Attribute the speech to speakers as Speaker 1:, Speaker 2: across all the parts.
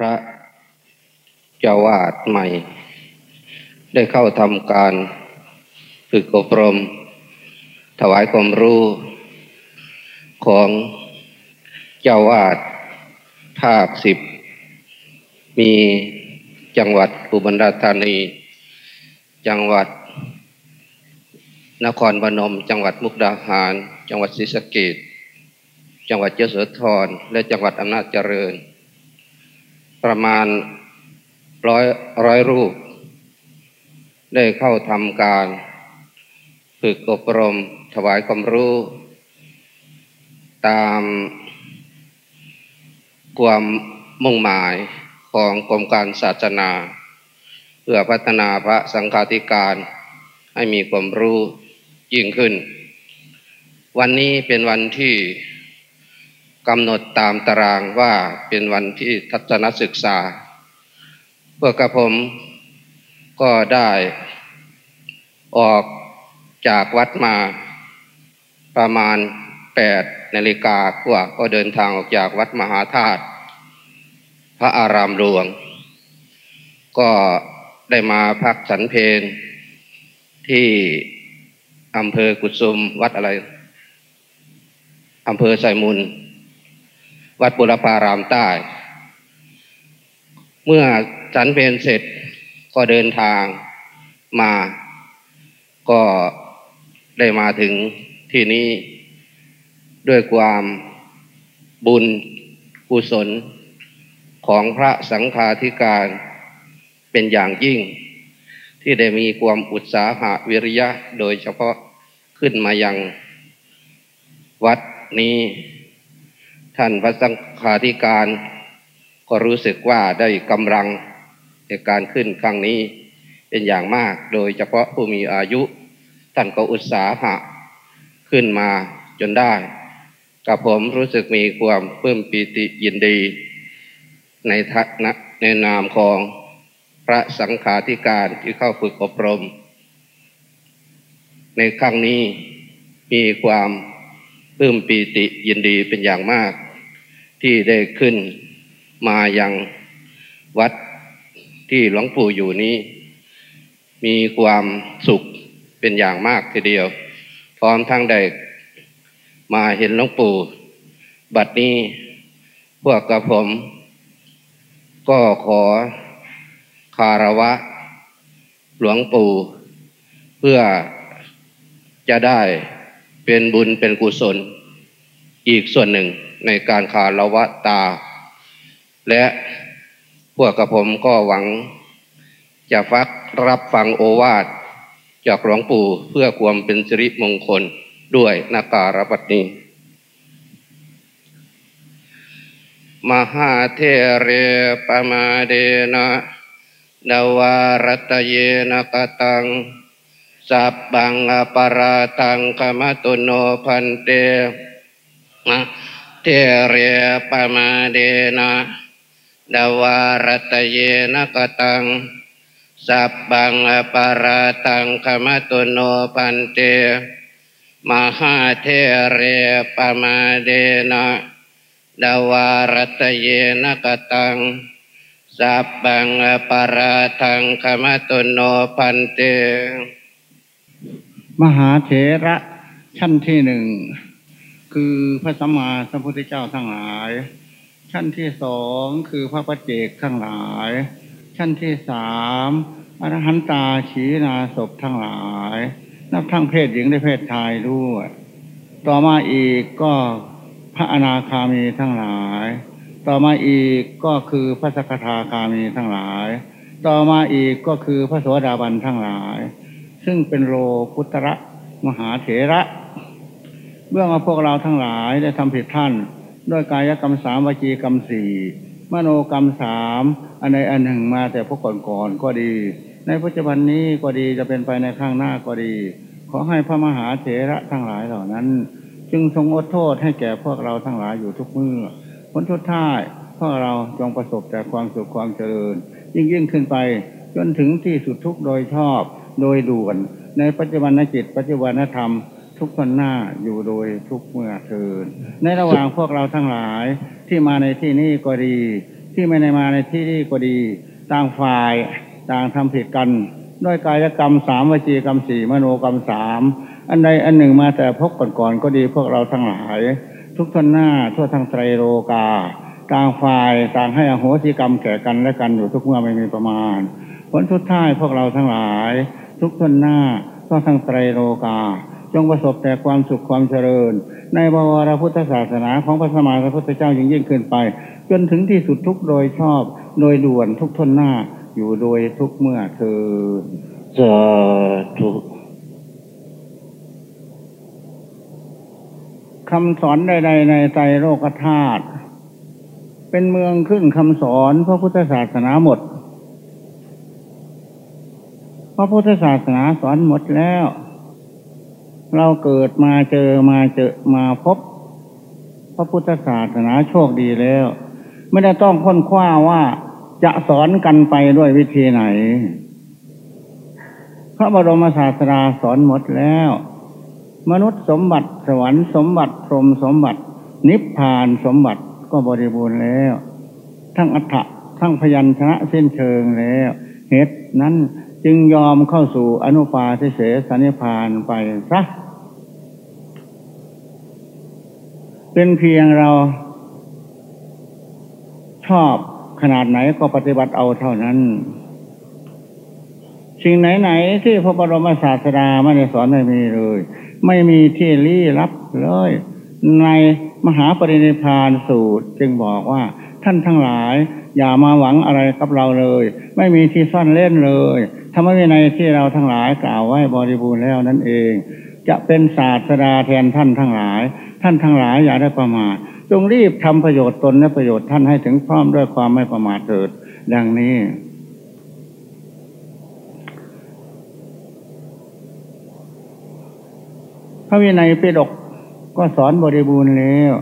Speaker 1: พระเจ้าวาดใหม่ ได้เข้าทำการฝึกอบรม ถวายความรู้ของเจ้าวาดภาคสิบ มีจังหวัดอุบลราชธานี จังหวัด นครพนม จังหวัดมุกดาหาร จังหวัดศรีสะเกดจังหวัดเยโสธรและจังหวัดอำนาจเจริญ ประมาณร้อยร้อยรูป ได้เข้าทำการฝึกอบรมถวายความรู้ ตามความมุ่งหมายของกรมการศาสนา เพื่อพัฒนาพระสังฆาธิการให้มีความรู้ยิ่งขึ้น วันนี้เป็นวันที่ กำหนดตามตารางว่าเป็นวันที่ทัศนศึกษา เพวกกระผมก็ได้ออกจากวัดมาประมาณแปดนาฬิกากว่าก็เดินทางออกจากวัดมหาธาตุพระอารามหลวง ก็ได้มาพักสันเพนที่อำเภอกุสุมวัดอะไรอำเภอไซมุน วัดบุรพารามใต้ เมื่อสันเพนเสร็จก็เดินทางมา ก็ได้มาถึงที่นี้ด้วยความบุญกุศลของพระสังฆาธิการเป็นอย่างยิ่ง ที่ได้มีความอุตสาหะวิริยะโดยเฉพาะขึ้นมายังวัดนี้ ท่านพระสังฆาธิการ ก็รู้สึกว่าได้กำลังในการขึ้นครั้งนี้เป็นอย่างมาก โดยเฉพาะผู้มีอายุ ท่านก็อุตสาหะขึ้นมาจนได้กับผมรู้สึกมีความเพิ่มปีติยินดี ในทัศนะในนามของพระสังฆาธิการที่เข้าฝึกอบรม ในครั้งนี้มีความปลื้มปีติยินดีเป็นอย่างมาก ที่ได้ขึ้นมายังวัดที่หลวงปู่อยู่นี้ มีความสุขเป็นอย่างมากทีเดียว พร้อมทั้งได้มาเห็นหลวงปู่ บัดนี้พวกกระผม ก็ขอคารวะ หลวงปู่ เพื่อจะได้เป็นบุญเป็นกุศลอีกส่วนหนึ่ง ในการคารวะตา และพวกกระผมก็หวัง จะฟักรับฟังโอวาท จากหลวงปู่เพื่อความเป็นสิริมงคลด้วยนาการปัตนีมหาเทเรปมาเดนะนวารตเยนะกตังสับบังอปาราตังกมตุโนพันเตมะ เทเรปมาเดนะนวารตเยนะกตัง สับบังอปาราตังกมตุโนพันเต มหาเทเรปมาเดนะดาวารตเยนะกตัง สับบังอปาราตังคมตุโนพันเต
Speaker 2: มหาเถระชั้นที่หนึ่ง คือพระสัมมาสัมพุทธเจ้าทั้งหลาย ชั้นที่สองคือพระปัจเจกทั้งหลาย ชั้นที่สามอรหันตาชีนาศพทั้งหลาย นับทั้งเพศหญิงและเพศชายด้วย ต่อมาอีกก็พระอนาคามีทั้งหลาย ต่อมาอีกก็คือพระสกทาคามีทั้งหลาย ต่อมาอีกก็คือพระโสดาบันทั้งหลาย ซึ่งเป็นโลกุตระมหาเถระ เมื่อมาพวกเราทั้งหลายได้ทำผิดท่าน ด้วยกายกรรมสามวจีกรรมสี่มโนกรรมสามอันใดอันหนึ่งมาแต่พวกก่อนๆก็ดี ในปัจจุบันนี้ก็ดีจะเป็นไปในข้างหน้าก็ดี ขอให้พระมหาเถระทั้งหลายเหล่านั้น จึงทรงอดโทษให้แก่พวกเราทั้งหลายอยู่ทุกเมื่อผลทุดท้ายพวกเราจงประสบแต่ความสุขความเจริญ ยิ่งยิ่งขึ้นไปจนถึงที่สุดทุกโดยชอบโดยด่วน ในปัจจุบันจิตปัจจุบันธรรม ทุกคนหน้าอยู่โดยทุกเมื่อเทินในระหว่างพวกเราทั้งหลายที่มาในที่นี้ก็ดี ที่ไม่ได้มาในที่นี้ก็ดี ต่างฝ่ายต่างทำผิดกัน ด้วยกายกรรมสามวจีกรรมสี่มโนกรรมสามอันใดอันหนึ่งมาแต่พบก่อนๆก็ดีพวกเราทั้งหลาย ทุกทนหน้าทั่วทั้งไตรโลกาต่างฝ่ายต่างให้อโหสิกรรมแก่กันและกันอยู่ทุกเมื่อไม่มีประมาณ ผลสุดท้ายพวกเราทั้งหลาย ทุกทนหน้าทั่วทั้งไตรโลกา จงประสบแต่ความสุขความเจริญ ในบวรพุทธศาสนาของพระสมมาพระพุทธเจ้ายิ่งยิ่งขึ้นไป จนถึงที่สุดทุกโดยชอบ โดยด่วนทุกทนหน้าอยู่โดยทุกเมื่อเธอ
Speaker 1: สาธุ
Speaker 2: คำสอนใด ๆ ในใจโลกธาตุเป็นเมืองขึ้นคำสอนพระพุทธศาสนาหมด พระพุทธศาสนาสอนหมดแล้ว เราเกิดมาเจอมาเจอมาพบ พระพุทธศาสนาโชคดีแล้ว ไม่ได้ต้องค้นคว้าว่าจะสอนกันไปด้วยวิธีไหน พระบรมศาสดาสอนหมดแล้ว มนุษย์สมบัติสวรรค์สมบัติพรหมสมบัติ นิพพานสมบัติก็บริบูรณ์แล้ว ทั้งอัฏฐะทั้งพยัญชนะเส้นเชิงแล้ว เหตุนั้นจึงยอมเข้าสู่อนุปาทิเสสนิพานไปซะ เป็นเพียงเราชอบขนาดไหนก็ปฏิบัติเอาเท่านั้น สิ่งไหน ๆ ที่พระบรมศาสดาไม่ได้สอนไม่มีเลย ไม่มีที่ลี้ลับเลย ในมหาปรินิพานสูตรจึงบอกว่าท่านทั้งหลาย อย่ามาหวังอะไรกับเราเลย ไม่มีที่ซ่อนเล่นเลยธรรมวินัยที่เราทั้งหลายกล่าวไว้บริบูรณ์แล้วนั่นเอง จะเป็นศาสดาแทนท่านทั้งหลาย ท่านทั้งหลายอย่าได้ประมาทจงรีบทำประโยชน์ตนและประโยชน์ท่านให้ถึงพร้อมด้วยความไม่ประมาทเถิด ดังนี้ พระวินัยปิฎกก็สอนบริบูรณ์แล้ว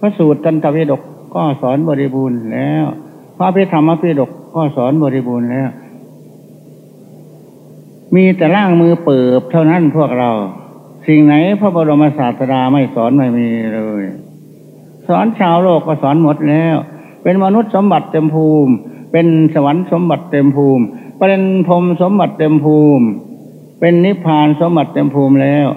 Speaker 2: พระสูตรตันตวิฎกก็สอนบริบูรณ์แล้ว พระพิธรรมปิฎกก็สอนบริบูรณ์แล้ว มีแต่ล่างมือเปิบเท่านั้นพวกเรา สิ่งไหนพระบรมศาสดาไม่สอนไม่มีเลย สอนชาวโลกก็สอนหมดแล้ว เป็นมนุษย์สมบัติเต็มภูมิ เป็นสวรรค์สมบัติเต็มภูมิ เป็นพรมสมบัติเต็มภูมิ เป็นนิพพานสมบัติเต็มภูมิแล้ว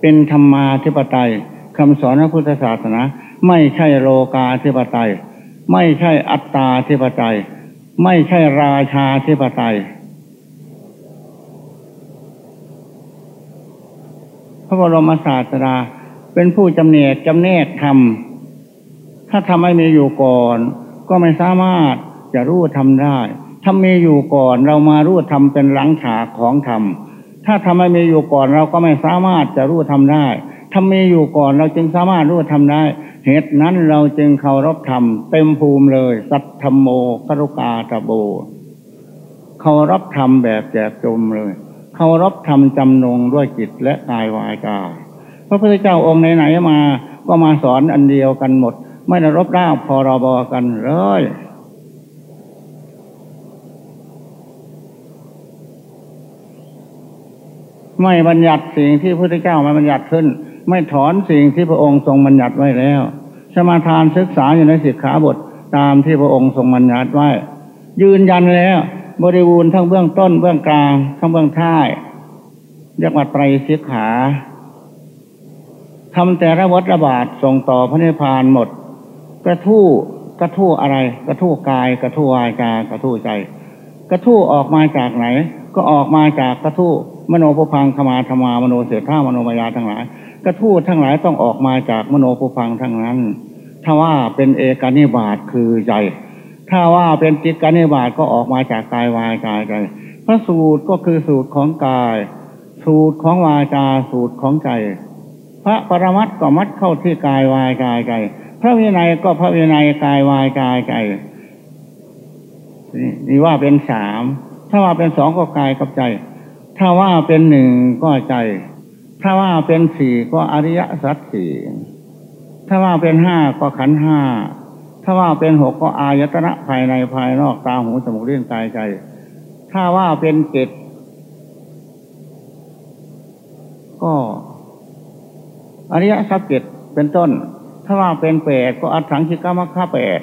Speaker 2: เป็นธรรมาธิปไตยคำสอนพระพุทธศาสนา ไม่ใช่โลกาธิปไตย ไม่ใช่อัตตาธิปไตย ไม่ใช่ราชาธิปไตย ระบรมศาสดา เป็นผู้จำเนกจำแนกธรรม ถ้าทำไม่มีอยู่ก่อน ก็ไม่สามารถจะรู้ทำได้ถ้ามีอยู่ก่อนเรามารู้ทำเป็นหลังฉากของธรรม ถ้าทำไม่มีอยู่ก่อนเราก็ไม่สามารถจะรู้ทำได้ถ้ามีอยู่ก่อนเราจึงสามารถรู้ทำได้ เหตุนั้นเราจึงเคารพธรรมเต็มภูมิเลย สัทธรรมโมกรุกาตะโบเคารพธรรมแบบแจกจมเลย เคารพธรรมจำนงด้วยจิตและกายวายกาพระพุทธเจ้าองค์ไหนๆมา ก็มาสอนอันเดียวกันหมด ไม่ได้รบร่างพรบกันเลยไม่บัญญัติสิ่งที่พระพุทธเจ้ามาบัญญัติขึ้น ไม่ถอนสิ่งที่พระองค์ทรงบัญญัติไว้แล้ว สมาทานศึกษาอยู่ในสิกขาบทตามที่พระองค์ทรงบัญญัติไว้ ยืนยันแล้ว บริบูรณ์ทั้งเบื้องต้นเบื้องกลางทั้งเบื้องท้ายเรียกว่าไตรสิกขาทำแต่ระวัดระบาดส่งต่อพระนิพพานหมด กระทู้กระทู้อะไร กระทู้กาย กระทู้วายจากระทู้ใจ กระทู้ออกมาจากไหน ก็ออกมาจากกระทู้มโนภูพังขมาธรรมามโนเสถามโนมายาทั้งหลายกระทู้ทั้งหลายต้องออกมาจากมโนภูพังทั้งนั้นถ้าว่าเป็นเอกานิบาตคือใจ ถ้าว่าเป็นจิตกานิบาตก็ออกมาจากกายวายกายใจพระสูตรก็คือสูตรของกาย สูตรของวาจาสูตรของใจ พระปรมัตก็มัดเข้าที่กายวายกายใจ พระวินัยก็พระวินัยกายวายกายใจนี่ว่าเป็นสามถ้าว่าเป็นสองก็กายกับใจ ถ้าว่าเป็นหนึ่งก็ใจ ถ้าว่าเป็นสี่ก็อริยสัจสี่ถ้าว่าเป็นห้าก็ขันห้า ถ้าว่าเป็นหกก็อายตนะภายในภายนอกตาหูจมูกเลี้ยงกายใจ ถ้าว่าเป็นเจ็ดก็อริยสัจเจ็ดเป็นต้น ถ้าว่าเป็นแปดก็อัตถังคิกามะค่าแปด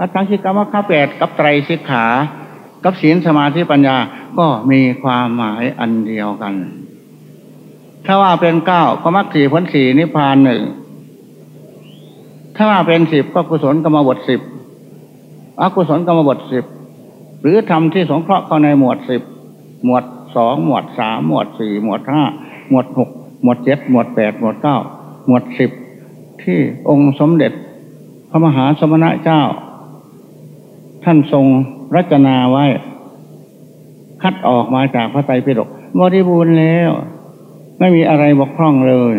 Speaker 2: อัตถังคิกามะค่าแปดกับไตรสิกขา กับศีลสมาธิปัญญาก็มีความหมายอันเดียวกัน ถ้าว่าเป็นเก้าก็มักสี่ผลสี่นิพพานหนึ่ง ถ้าว่าเป็นสิบก็กุศลกรรมบทสิบอกุศลกรรมบทสิบหรือทำที่สงเคราะห์เข้าในหมวดสิบหมวดสองหมวดสามหมวดสี่หมวดห้าหมวดหกหมวดเจ็ดหมวดแปดหมวดเก้าหมวดสิบที่องค์สมเด็จ พระมหาสมณะเจ้า ท่านทรงรัจนาไว้ คัดออกมาจากพระไตรปิฎกบริบูรณ์แล้ว ไม่มีอะไรบกพร่องเลย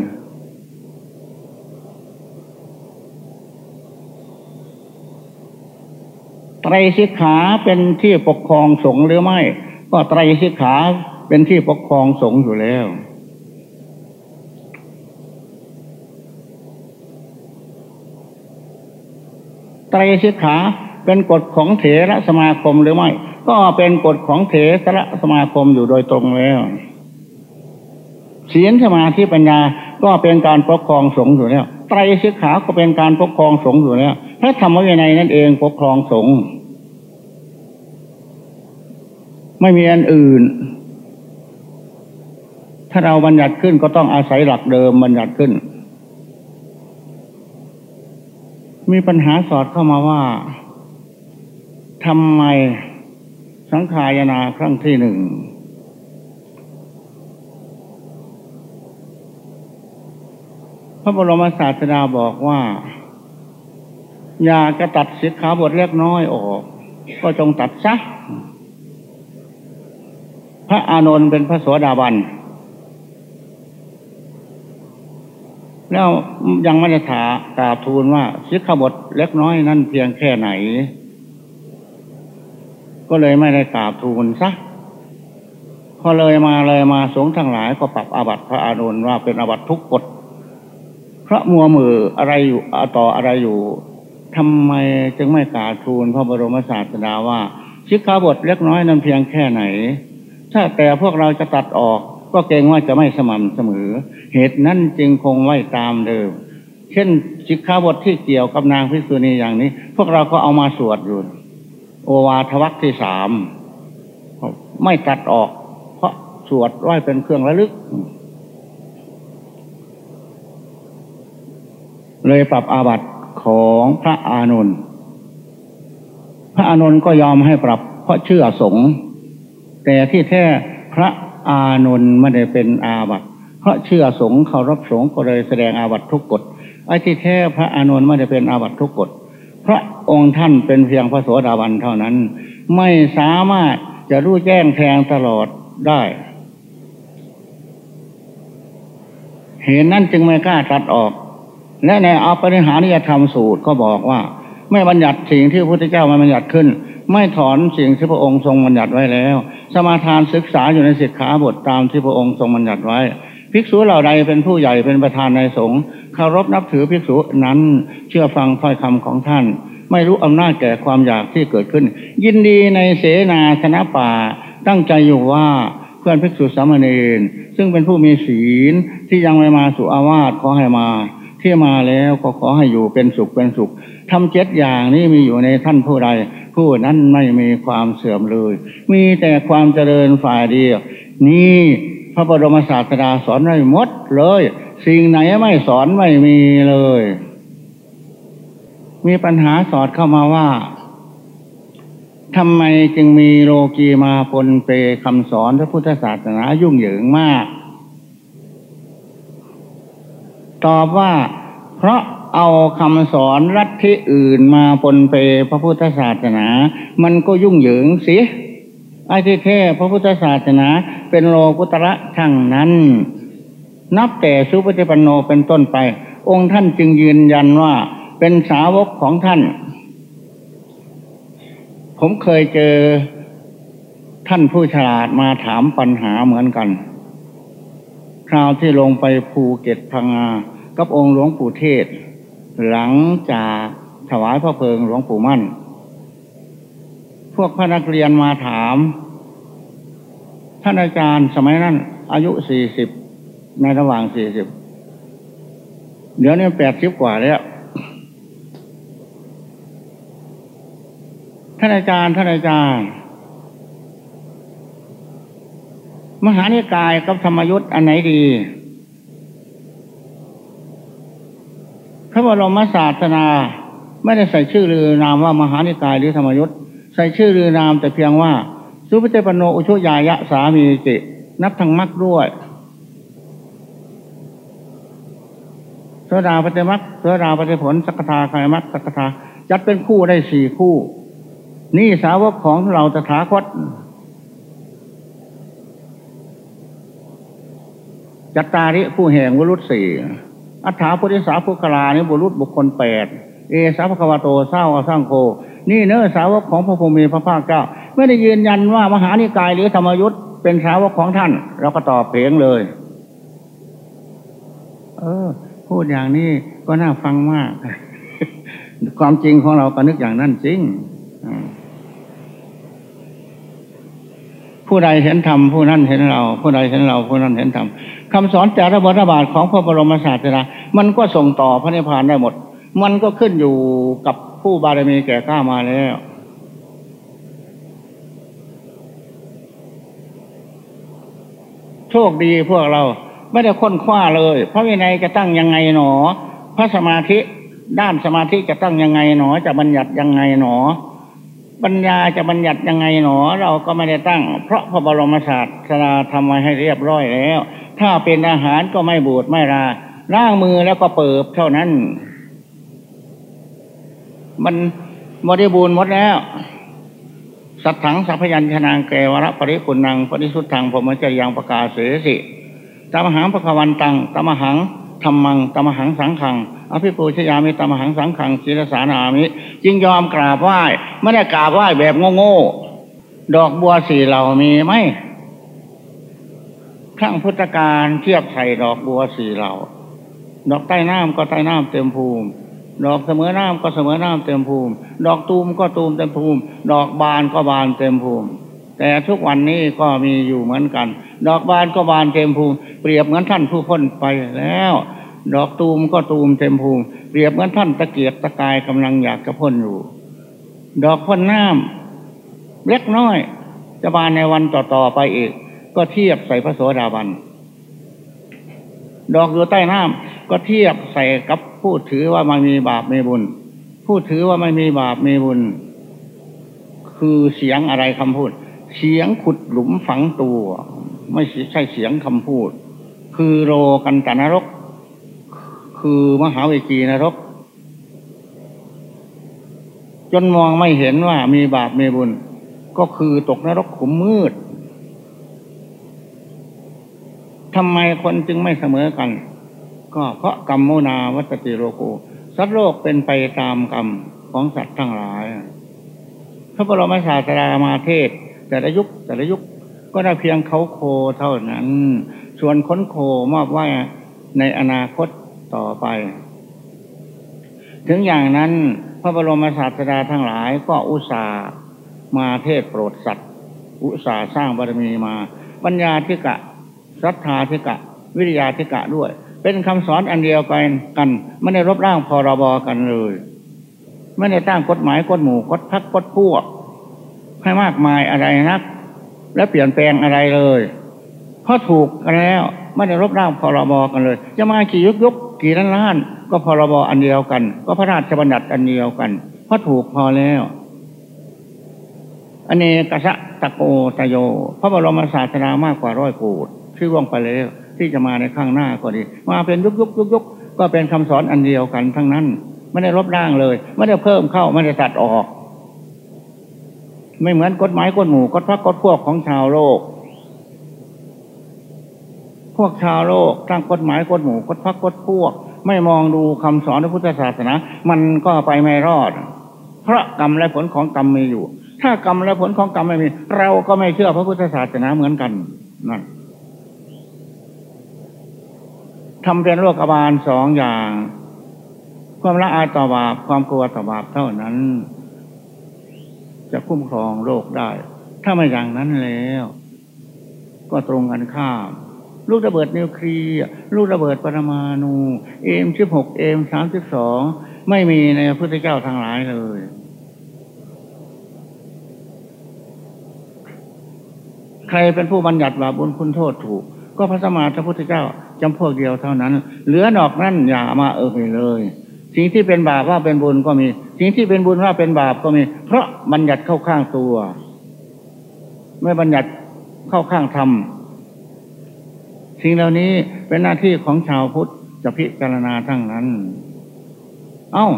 Speaker 2: ไตรสิกขาเป็นที่ปกครองสงฆ์หรือไม่ ก็ไตรสิกขาเป็นที่ปกครองสงฆ์อยู่แล้ว ไตรสิกขาเป็นกฎของเถระสมาคมหรือไม่ ก็เป็นกฎของเถระสมาคมอยู่โดยตรงแล้วศีลสมาธิปัญญาก็เป็นการปกครองสงฆ์อยู่แล้วไตรสิกขาก็เป็นการปกครองสงฆ์อยู่แล้วพระธรรมวินัยนั่นเองปกครองสงฆ์ ไม่มีอันอื่น ถ้าเราบัญญัติขึ้นก็ต้องอาศัยหลักเดิมบัญญัติขึ้น มีปัญหาสอดเข้ามาว่าทำไมสังขายนาครั้งที่หนึ่งพระบรมศาสดาบอกว่า อยากจะตัดสิกขาบทเล็กน้อยออก ก็จงตัดซะ พระอานนท์เป็นพระโสดาบัน แล้วยังไม่ได้ถากราบทูลว่าสิกขบทเล็กน้อยนั้นเพียงแค่ไหน ก็เลยไม่ได้กราบทูลซะพอเลยมาเลยมาสงฆ์ทั้งหลายก็ปรับอาบัติพระอานนท์ว่าเป็นอาบัติทุกกฎพระมัวมืออะไรอยู่ต่ออะไรอยู่ทำไมจึงไม่กราบทูลพระบรมศาสดาว่าสิกขาบทเล็กน้อยนั้นเพียงแค่ไหน ถ้าแต่พวกเราจะตัดออก ก็เกรงว่าจะไม่สม่ำเสมอ เหตุนั้นจึงคงไว้ตามเดิม เช่นสิกขาบทที่เกี่ยวกับนางพิษุณีอย่างนี้ พวกเราก็เอามาสวดอยู่ โอวาทวักที่สามไม่ตัดออก เพราะสวดไว้เป็นเครื่องระลึก เลยปรับอาบัติของพระอานนท์พระอานนท์ก็ยอมให้ปรับ เพราะเชื่อสงฆ์ แต่ที่แท้พระอานนท์ไม่ได้เป็นอาบัติเพราะเชื่อสงฆ์เคารพสงฆ์ก็เลยแสดงอาบัติทุกกฎไอ้ที่แท้พระอานนท์ไม่ได้เป็นอาบัติทุกกฎพระองค์ท่านเป็นเพียงพระโสดาบันเท่านั้น ไม่สามารถจะรู้แจ้งแทงตลอดได้ เห็นนั่นจึงไม่กล้าตัดออก และในอปริหานิยธรรมสูตรก็บอกว่า ไม่บัญญัติสิ่งที่พระพุทธเจ้ามาบัญญัติขึ้น ไม่ถอนสิ่งที่พระองค์ทรงบัญญัติไว้แล้ว สมาทานศึกษาอยู่ในสิกขาบทตามที่พระองค์ทรงบัญญัติไว้ ภิกษุเหล่าใดเป็นผู้ใหญ่เป็นประธานในสงฆ์เคารพนับถือภิกษุนั้นเชื่อฟังถ้อยคำของท่าน ไม่รู้อำนาจแก่ความอยากที่เกิดขึ้น ยินดีในเสนาสนะป่า ตั้งใจอยู่ว่าเพื่อนภิกษุสามเณรซึ่งเป็นผู้มีศีลที่ยังไม่มาสู่อาวาสขอให้มา ที่มาแล้วก็ขอให้อยู่เป็นสุขเป็นสุข ทำเจ็ดอย่างนี้มีอยู่ในท่านผู้ใด ผู้นั้นไม่มีความเสื่อมเลย มีแต่ความเจริญฝ่ายเดียว นี่พระบรมศาสดาสอนไว้หมดเลย สิ่งไหนไม่สอนไม่มีเลย มีปัญหาสอดเข้ามาว่าทำไมจึงมีโลกีมาปนเปคำสอนพระพุทธศาสนายุ่งเหยิงมาก ตอบว่าเพราะ เอาคำสอนรัฐที่อื่นมาปนเปพระพุทธศาสนา มันก็ยุ่งเหยิงสิไอ้ที่แท้พระพุทธศาสนาเป็นโลกุตระทั้งนั้น นับแต่สุปฏิปันโนเป็นต้นไป องค์ท่านจึงยืนยันว่าเป็นสาวกของท่าน ผมเคยเจอท่านผู้ฉลาดมาถามปัญหาเหมือนกัน คราวที่ลงไปภูเก็ตพังงา กับองค์หลวงปู่เทศ หลังจากถวายพระเพลิงหลวงปู่มั่น พวกพนักเรียนมาถาม ท่านอาจารย์สมัยนั้น อายุสี่สิบในระหว่างสี่สิบเดี๋ยวนี้แปดสิบกว่าแล้ว ท่านอาจารย์ท่านอาจารย์ มหานิกายกับธรรมยุทธ์อันไหนดี บรมศาสนา ไม่ได้ใส่ชื่อหรือนามว่ามหานิกายหรือธรรมยุทธ์ใส่ชื่อหรือนามแต่เพียงว่าสุภเจปโนอุชุยายะสามีจินับทั้งมักด้วยโสดาปฏิมักโสดาปฏิผลสักทาคายมักสักทาจัดเป็นคู่ได้สี่คู่ นี่สาวกของเราตถาคตจัตตาริผู้แห่งวรุษสี่ อัฏฐาพุทธิสาภุคลานิบุรุษบุคคลแปดเอสาภควาโตเศร้าสร้างโค นี่เนื้อสาวกของพระภูมิพระภาคเจ้าไม่ได้ยืนยันว่ามหานิกายหรือธรรมยุทธเป็นสาวกของท่าน เราก็ตอบเพลงเลย เออ พูดอย่างนี้ก็น่าฟังมาก ความจริงของเราก็นึกอย่างนั้นจริงผู้ใดเห็นธรรมผู้นั้นเห็นเรา ผู้ใดเห็นเรา ผู้นั้นเห็นธรรม คำสอนจากระบบาทของพระบรมศาสดามันก็ส่งต่อพระนิพพานได้หมด มันก็ขึ้นอยู่กับผู้บารมีแก่กล้ามาแล้ว โชคดีพวกเราไม่ได้ค้นคว้าเลย พระวินัยจะตั้งยังไงหนอ พระสมาธิด้านสมาธิจะตั้งยังไงหนอ จะบัญญัติยังไงหนอปัญญาจะบัญญัติยังไงหนอ เราก็ไม่ได้ตั้ง เพราะพระบรมศาสดาทำไว้ให้เรียบร้อยแล้ว ถ้าเป็นอาหารก็ไม่บูดไม่ราล้างมือแล้วก็เปิบเท่านั้น มันบริบูรณ์หมดแล้ว สัตถังสัพยัญชนะแกวระปริคุณนังปริสุทธังผมจะยังประกาศเสสิตามหังพระควันตังตามหังธรรมังตามหังสังขังอภิปูชยามิตามหังสังขังศีลสานามิ จึงยอมกราบไหว้ไม่ได้กราบไหว้แบบโง่ๆดอกบัวสี่เหล่ามีไหม ครั้งพุทธการเทียบไข่ดอกบัวสี่เหล่า ดอกใต้น้ำก็ใต้น้ำเต็มภูมิ ดอกเสมอน้ำก็เสมอน้ำเต็มภูมิ ดอกตูมก็ตูมเต็มภูมิ ดอกบานก็บานเต็มภูมิ แต่ทุกวันนี้ก็มีอยู่เหมือนกัน ดอกบานก็บานเต็มภูมิ เปรียบเหมือนท่านผู้พ้นไปแล้ว ดอกตูมก็ตูมเต็มภูมิ เปรียบเหมือนท่านตะเกียกตะกายกำลังอยากจะพ้นอยู่ ดอกพ้นน้ำเล็กน้อยจะบานในวันต่อๆไปอีก ก็เทียบใส่พระโสดาบัน ดอกอยู่ใต้น้ำก็เทียบใส่กับผู้ถือว่ามันมีบาปมีบุญ ผู้ถือว่าไม่มีบาปมีบุญ คือเสียงอะไรคำพูด เสียงขุดหลุมฝังตัว ไม่ใช่เสียงคำพูด คือโรกันตนรก คือมหาวิจีนรก จนมองไม่เห็นว่ามีบาปมีบุญ ก็คือตกนรกขุมมืด ทำไมคนจึงไม่เสมอกัน ก็เพราะกรรมโมนาวัตติโลโกสัตว์โลกเป็นไปตามกรรมของสัตว์ทั้งหลายพระบรมศาสดามาเทศ แต่ละยุคแต่ละยุคก็ได้เพียงเขาโคเท่านั้น ส่วนค้นโคมอบไว้ในอนาคตต่อไป ถึงอย่างนั้นพระบรมศาสดาทั้งหลายก็อุตส่าห์มาเทศโปรดสัตว์ อุตส่าห์สร้างบารมีมา ปัญญาธิกะ ศรัทธาธิกะ วิริยาธิกะด้วย เป็นคำสอนอันเดียวกันกันไม่ได้รบร่างพรบกันเลย ไม่ได้ตั้งกฎหมายกฎหมู่กฎพักกฎพวกให้มากมายอะไรนัก และเปลี่ยนแปลงอะไรเลยเพราะถูกกันแล้วไม่ได้รบร่างพรบกันเลย จะมากี่ยุกยุกกี่ล้านล้านก็พรบอันเดียวกัน ก็พระราชบัญญัติอันเดียวกันเพราะถูกพอแล้วอเนกสะตะโกตะโย พระบรมศาสดามากกว่าร้อยโกด ที่ว่องไปแล้วที่จะมาในข้างหน้าก็ดี มาเป็นยุกยุกยุกยุกก็เป็นคำสอนอันเดียวกันทั้งนั้น ไม่ได้ลบร่างเลย ไม่ได้เพิ่มเข้าไม่ได้ตัดออก ไม่เหมือนกฎหมายกฎหมู่กฎพระกฎพวกของชาวโลก พวกชาวโลกตั้งกฎหมายกฎหมู่กฎพระกฎพวก ไม่มองดูคำสอนพระพุทธศาสนา มันก็ไปไม่รอด เพราะกรรมและผลของกรรมมีอยู่ ถ้ากรรมและผลของกรรมไม่มี เราก็ไม่เชื่อพระพุทธศาสนาเหมือนกันนั่น ทำเป็นโรคบาลสองอย่าง ความละอายต่อบาปความกลัวต่อบาปเท่านั้น จะคุ้มครองโรคได้ ถ้าไม่อย่างนั้นแล้ว ก็ตรงกันข้าม ลูกระเบิดนิวเคลียร์ลูกระเบิดปรมาณูเอ็มสิบหกเอ็มสามสิบสองไม่มีในพระพุทธเจ้าทางหลายเลยใครเป็นผู้บัญญัติบาปบุญคุณโทษถูก ก็พระสมมาสัมพุทธเจ้า จำพวกเดียวเท่านั้น เหลือนอกนั้นอย่ามาเออไปเลย สิ่งที่เป็นบาปว่าเป็นบุญก็มี สิ่งที่เป็นบุญว่าเป็นบาปก็มี เพราะบัญญัติเข้าข้างตัว ไม่บัญญัติเข้าข้างธรรมสิ่งเหล่านี้เป็นหน้าที่ของชาวพุทธจะพิจารณาทั้งนั้น เอา้า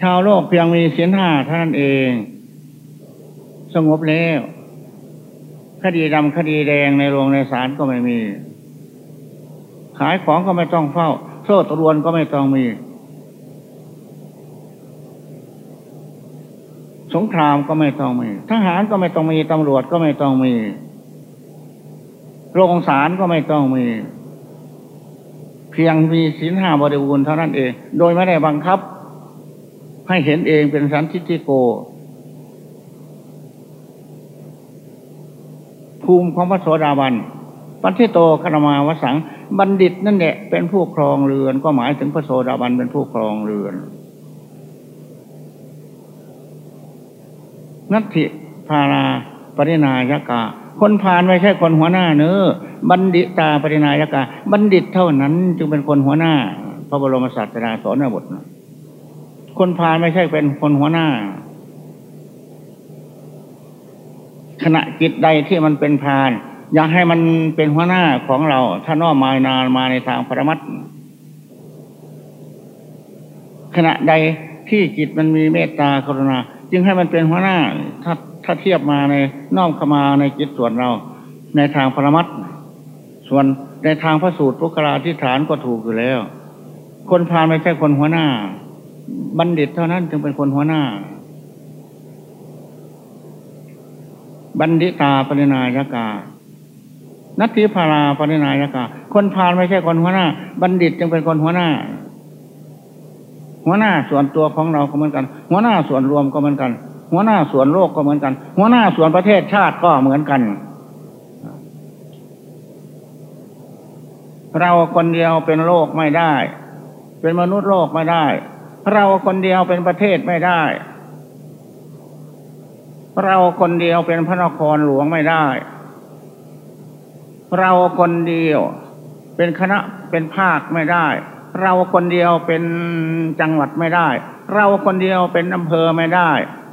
Speaker 2: ชาวโลกเพียงมีเสียนห้าท่านเอง สงบแล้ว คดีดำคดีแดงในโรงในศาลก็ไม่มี ขายของก็ไม่ต้องเฝ้า โซ่ตรวนก็ไม่ต้องมี สงครามก็ไม่ต้องมี ทหารก็ไม่ต้องมี ตำรวจก็ไม่ต้องมี โรงศาลก็ไม่ต้องมี เพียงมีศีลห้าบริบูรณ์เท่านั้นเอง โดยไม่ได้บังคับ ให้เห็นเองเป็นสันทิฏฐิโกภูมิของพระโสดาบัน ปัทิโตคณมาวสัง บัณฑิตนั่นแหละเป็นผู้ครองเรือน ก็หมายถึงพระโสดาบันเป็นผู้ครองเรือน นัตถิพาราปรินายกาคนพาลไม่ใช่คนหัวหน้าเนื้อบัณฑิตาปรินายกาบัณฑิตเท่านั้นจึงเป็นคนหัวหน้า พระบรมศาสดาสอนบทคนพาลไม่ใช่เป็นคนหัวหน้าขณะจิตใดที่มันเป็นพาล อยากให้มันเป็นหัวหน้าของเรา ถ้าน้อมมานานมาในทางปรมัตขณะใดที่จิตมันมีเมตตากรุณา จึงให้มันเป็นหัวหน้า ถ้าถ้าเทียบมาในน้อมเข้ามาในจิตส่วนเรา ในทางปรมัตส่วนในทางพระสูตรพุกราธิฐานก็ถูกอยู่แล้ว คนพาไม่ใช่คนหัวหน้า บัณฑิตเท่านั้นจึงเป็นคนหัวหน้า บัณฑิตาปรินายกา นัตถิพาราปรินายกาคนพาลไม่ใช่คนหัวหน้า บัณฑิตจึงเป็นคนหัวหน้า หัวหน้าส่วนตัวของเราก็เหมือนกัน หัวหน้าส่วนรวมก็เหมือนกัน หัวหน้าส่วนโลกก็เหมือนกัน หัวหน้าส่วนประเทศชาติก็เหมือนกัน เราคนเดียวเป็นโลกไม่ได้ เป็นมนุษย์โลกไม่ได้ เราคนเดียวเป็นประเทศไม่ได้เราคนเดียวเป็นพระนครหลวงไม่ได้ เราคนเดียว เป็นคณะเป็นภาคไม่ได้ เราคนเดียวเป็นจังหวัดไม่ได้ เราคนเดียวเป็นอำเภอไม่ได้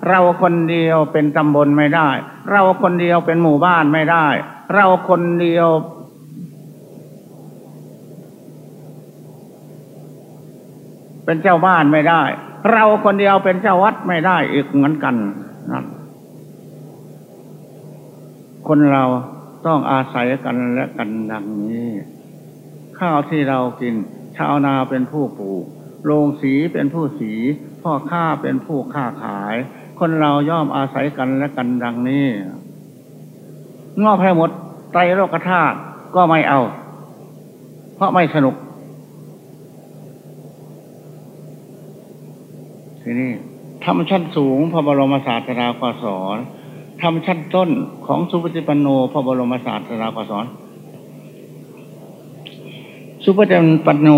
Speaker 2: เราคนเดียวเป็นตำบลไม่ได้ เราคนเดียวเป็นหมู่บ้านไม่ได้ เราคนเดียวเป็นเจ้าบ้านไม่ได้ เราคนเดียวเป็นเจ้าวัดไม่ได้อีกเหมือนกันนั่นคนเรา ต้องอาศัยกันและกันดังนี้ ข้าวที่เรากิน ชาวนาเป็นผู้ปลูกโรงสีเป็นผู้สี พ่อค้าเป็นผู้ค้าขาย คนเราย่อมอาศัยกันและกันดังนี้งอบให้หมดไตรโลกธาตุก็ไม่เอา เพราะไม่สนุก ทีนี้ทำชั้นสูงพระบรมศาสดาก็สอน ทำชั้นต้นของสุปฏิปันโนพระบรมศาสดาสอนสุปฏิปันโน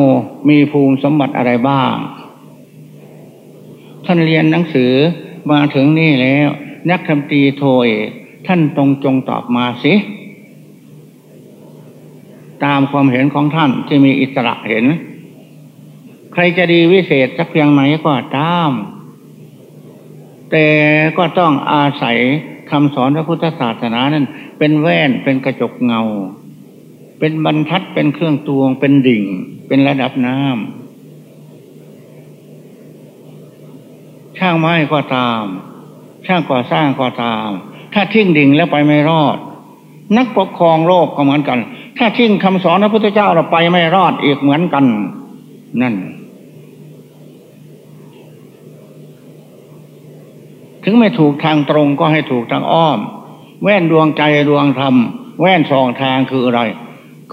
Speaker 2: มีภูมิสมบัติอะไรบ้าง ท่านเรียนหนังสือมาถึงนี่แล้ว นักธรรมตีโทยท่านตรงจงตอบมาสิ ตามความเห็นของท่านที่มีอิสระเห็น ใครจะดีวิเศษสักเพียงไหนก็ตาม แต่ก็ต้องอาศัย คำสอนพระพุทธศาสนานั้น เป็นแว่นเป็นกระจกเงา เป็นบรรทัดเป็นเครื่องตวง เป็นดิ่ง เป็นระดับน้ำช่างไม้ก็ตาม ช่างก่อสร้างก็ตาม ถ้าทิ้งดิ่งแล้วไปไม่รอด นักปกครองโลกก็เหมือนกัน ถ้าทิ้งคำสอนพระพุทธเจ้าเราไปไม่รอดอีกเหมือนกัน นั่น ถึงไม่ถูกทางตรงก็ให้ถูกทางอ้อม แว่นดวงใจดวงธรรม แว่นสองทางคืออะไร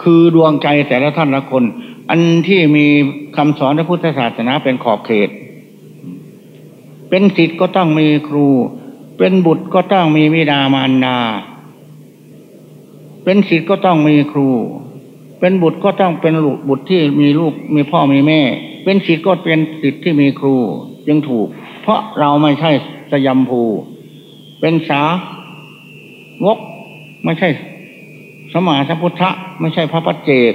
Speaker 2: คือดวงใจแต่ละท่านละคน อันที่มีคำสอนพระพุทธศาสนาเป็นขอบเขต เป็นศิษย์ก็ต้องมีครู เป็นบุตรก็ต้องมีมิดามารดา เป็นศิษย์ก็ต้องมีครู เป็นบุตรก็ต้องเป็นลูกบุตรที่มีลูกมีพ่อมีแม่ เป็นศิษย์ก็เป็นศิษย์ที่มีครู จึงถูก เพราะเราไม่ใช่ สยามภู เป็นสาวกไม่ใช่สมาสัพพุทธะไม่ใช่พระปัจเจก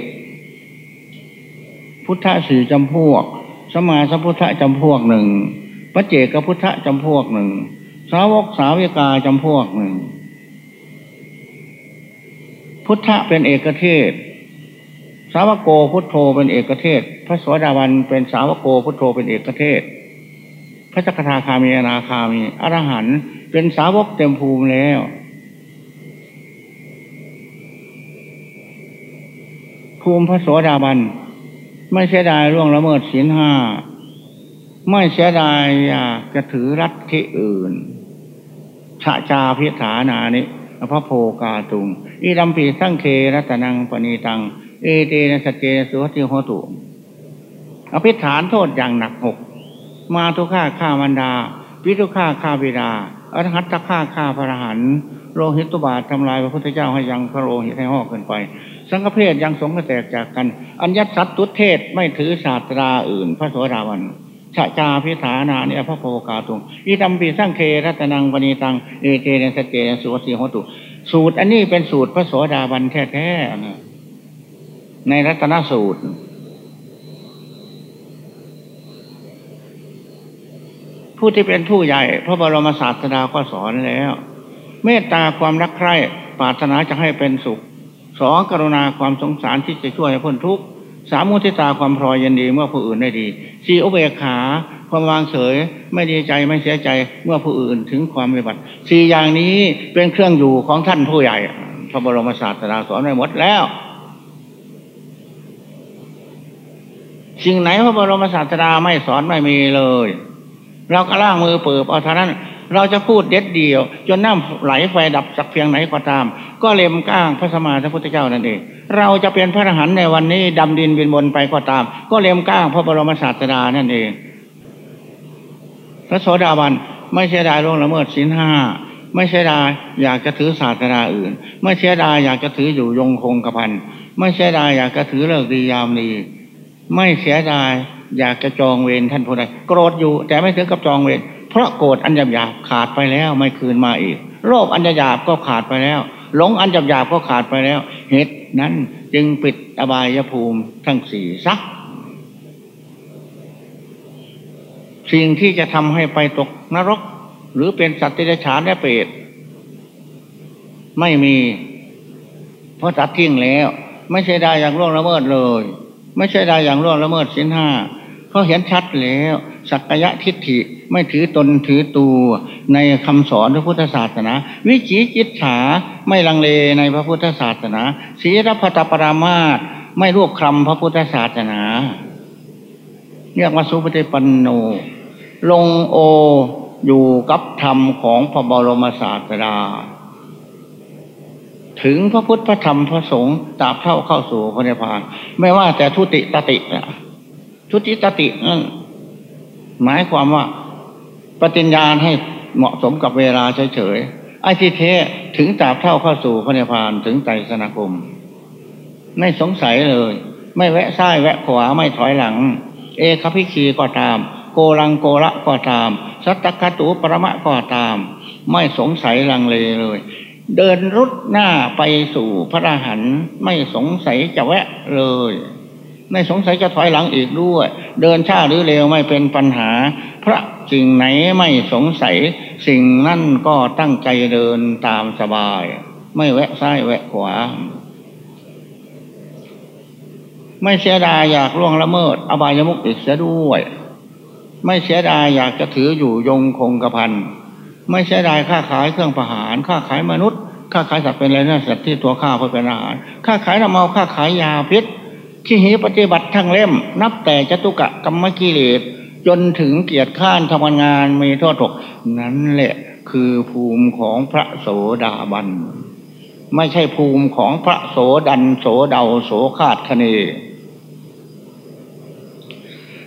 Speaker 2: พุทธะสี่จำพวกสมมาสัพพุทธะจำพวกหนึ่งปัจเจกพุทธะจำพวกหนึ่ง สาวกสาวิกาจำพวกหนึ่ง พุทธะเป็นเอกเทศ สาวโกพุทโธเป็นเอกเทศ พระสวสดาวันเป็นสาวโกพุทโธเป็นเอกเทศ พระจักทาคามีอนาคามีอรหันต์เป็นสาวกเต็มภูมิแล้ว ภูมิพระโสดาบัน ไม่เสียดายร่วงละเมิดศีลห้า ไม่เสียดายอยากจะถือรัฐที่อื่นชะจาพิฐานานิพระโพกาตุงอีดัมปีสังเครัตนังปณีตัง เอเตนสเจสุวัติโหตุ อภิฐานโทษอย่างหนักหก มาทุฆ่าฆ่ามันดาพิทุฆ่าฆ่าบิดาอรหัตตฆ่าฆ่าพระหันโลหิตตุบาททำลายพระพุทธเจ้าให้ยังพระโลหิตให้ห่อเกินไป สังฆเพศยังสงฆ์แตกจากกัน อัญญสัตตุเทศไม่ถือศาสตราอื่น พระโสดาวันชะจาพิฐานาเนี่ยพระโพกาตุงอีตัมปีสร้างเครัตนังปณีตังเอเจเนสเจสุวสีหตุ สูตรอันนี้เป็นสูตรพระโสดาบันแท้ๆในรัตนสูตร ผู้ที่เป็นผู้ใหญ่ พระบรมศาสดาก็สอนแล้ว เมตตาความรักใคร่ปรารถนาจะให้เป็นสุขสองกรุณาความสงสารที่จะช่วยให้พ้นทุกข์สามมุทิตาความพลอยยินดีเมื่อผู้อื่นได้ดีสี่อุเบกขาความวางเฉย ไม่ดีใจไม่เสียใจเมื่อผู้อื่นถึงความมีบัติสี่อย่างนี้เป็นเครื่องอยู่ของท่านผู้ใหญ่ พระบรมศาสดาสอนไว้หมดแล้ว สิ่งไหนพระบรมศาสดาไม่สอนไม่มีเลย เราก็ล่างมือเปิบเอาเท่านั้น เราจะพูดเด็ดเดียว จนน้ำไหลไฟดับสักเพียงไหนก็ตาม ก็เล็มก้างพระสมมาสัพพุทธเจ้านั่นเองเราจะเป็นพระอรหันต์ในวันนี้ดำดินบินบนไปก็ตาม ก็เล็มก้างพระบรมศาสดานั่นเอง พระโสดาบันไม่เสียดายล่วงละเมิดศีลห้าไม่เสียดายอยากจะถือศาสนาอื่น ไม่เสียดายอยากจะถืออยู่ยงคงกระพันไม่เสียดายอยากจะถือเลิกดียามดี ไม่เสียดาย อยากจะจองเวรท่านผู้ใดโกรธอยู่ แต่ไม่ถึงกับจองเวรเพราะโกรธอันหยาบหยาบขาดไปแล้วไม่คืนมาอีกโลภอันหยาบก็ขาดไปแล้ว หลงอันหยาบหยาบก็ขาดไปแล้ว เหตุนั้นจึงปิดอบายภูมิทั้งสี่ซักสิ่งที่จะทำให้ไปตกนรก หรือเป็นสัตว์ที่ไดฉานและเปรตไม่มี เพราะตัดทิ้งแล้ว ไม่ใช่ได้อย่างร่วงละเมิดเลย ไม่ใช่ได้อย่างร่วงละเมิดสินห้า เขาเห็นชัดแล้วสักยะทิฏฐิไม่ถือตนถือตัวในคำสอนพระพุทธศาสนา วิจิจิตฉาไม่ลังเลในพระพุทธศาสนาศีรพัตปรามาตไม่รวบคำพระพุทธศาสนา เรียกว่าสุปฏิปันโน ลงโออยู่กับธรรมของพระบรมศาสดา ถึงพระพุทธพระธรรมพระสงฆ์ตาบเท่าเข้าสู่พระนิพพาน ไม่ว่าแต่ทุติตตินะ ทุติตตินั่นหมายความว่าปฏิญญาณให้เหมาะสมกับเวลาเฉยๆไอ้ที่เทถึงตราบเท่าเข้าสู่พระนิพพานถึงไตรสนาคม ไม่สงสัยเลย ไม่แวะซ้ายแวะขวาไม่ถอยหลัง เอคพิคีก็ตาม โกลังโกละก็ตาม สัตตคตุปรมะก็ตาม ไม่สงสัยลังเลเลย เดินรุดหน้าไปสู่พระอรหันต์ไม่สงสัยจะแวะเลย ไม่สงสัยจะถอยหลังอีกด้วย เดินช้าหรือเร็วไม่เป็นปัญหา พระสิ่งไหนไม่สงสัย สิ่งนั่นก็ตั้งใจเดินตามสบาย ไม่แวะซ้ายแวะขวา ไม่เสียดายอยากล่วงละเมิด อบายมุกอีกเสียด้วย ไม่เสียดายอยากจะถืออยู่ยงคงกระพันไม่เสียดายค่าขายเครื่องประหารค่าขายมนุษย์ ค่าขายสัตว์เป็นอะไรนะสัตว์ที่ตัวข้าเพื่อเป็นอาหาร ค่าขายน้ำเมาค่าขายยาพิษ ที่หีปฏิบัติทั้งเล่ม นับแต่จตุกะกรรมกิเลสจนถึงเกียรติข้านทำงานมีโทษตกนั้นแหละคือภูมิของพระโสดาบัน ไม่ใช่ภูมิของพระโสดันโสเดาโสคาดคเน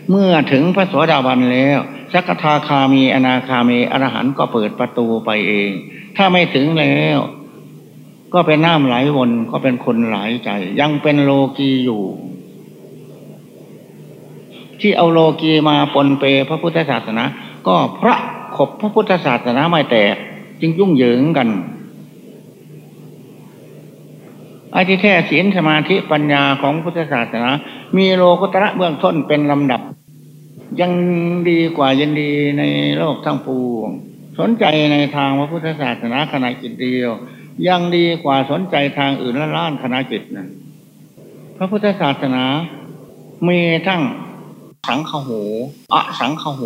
Speaker 2: เมื่อถึงพระโสดาบันแล้วสักทาคามีอนาคามีอรหันต์ก็เปิดประตูไปเอง ถ้าไม่ถึงแล้ว ก็เป็นน้ำไหลวนก็เป็นคนหลายใจ ยังเป็นโลกีอยู่ ที่เอาโลกีมาปนเปพระพุทธศาสนา ก็พระขบพระพุทธศาสนาไม่แตก จึงยุ่งเหยิงกันไอ้ที่แท้ศีลสมาธิปัญญาของพุทธศาสนา มีโลกุตระเบื้องต้นเป็นลำดับ ยังดีกว่ายินดีในโลกทั้งปวง สนใจในทางพระพุทธศาสนาขณะจิตเดียว ยังดีกว่าสนใจทางอื่นละล้านขณะจิตนั้นพระพุทธศาสนา มีทั้งสังขโหอสังขโห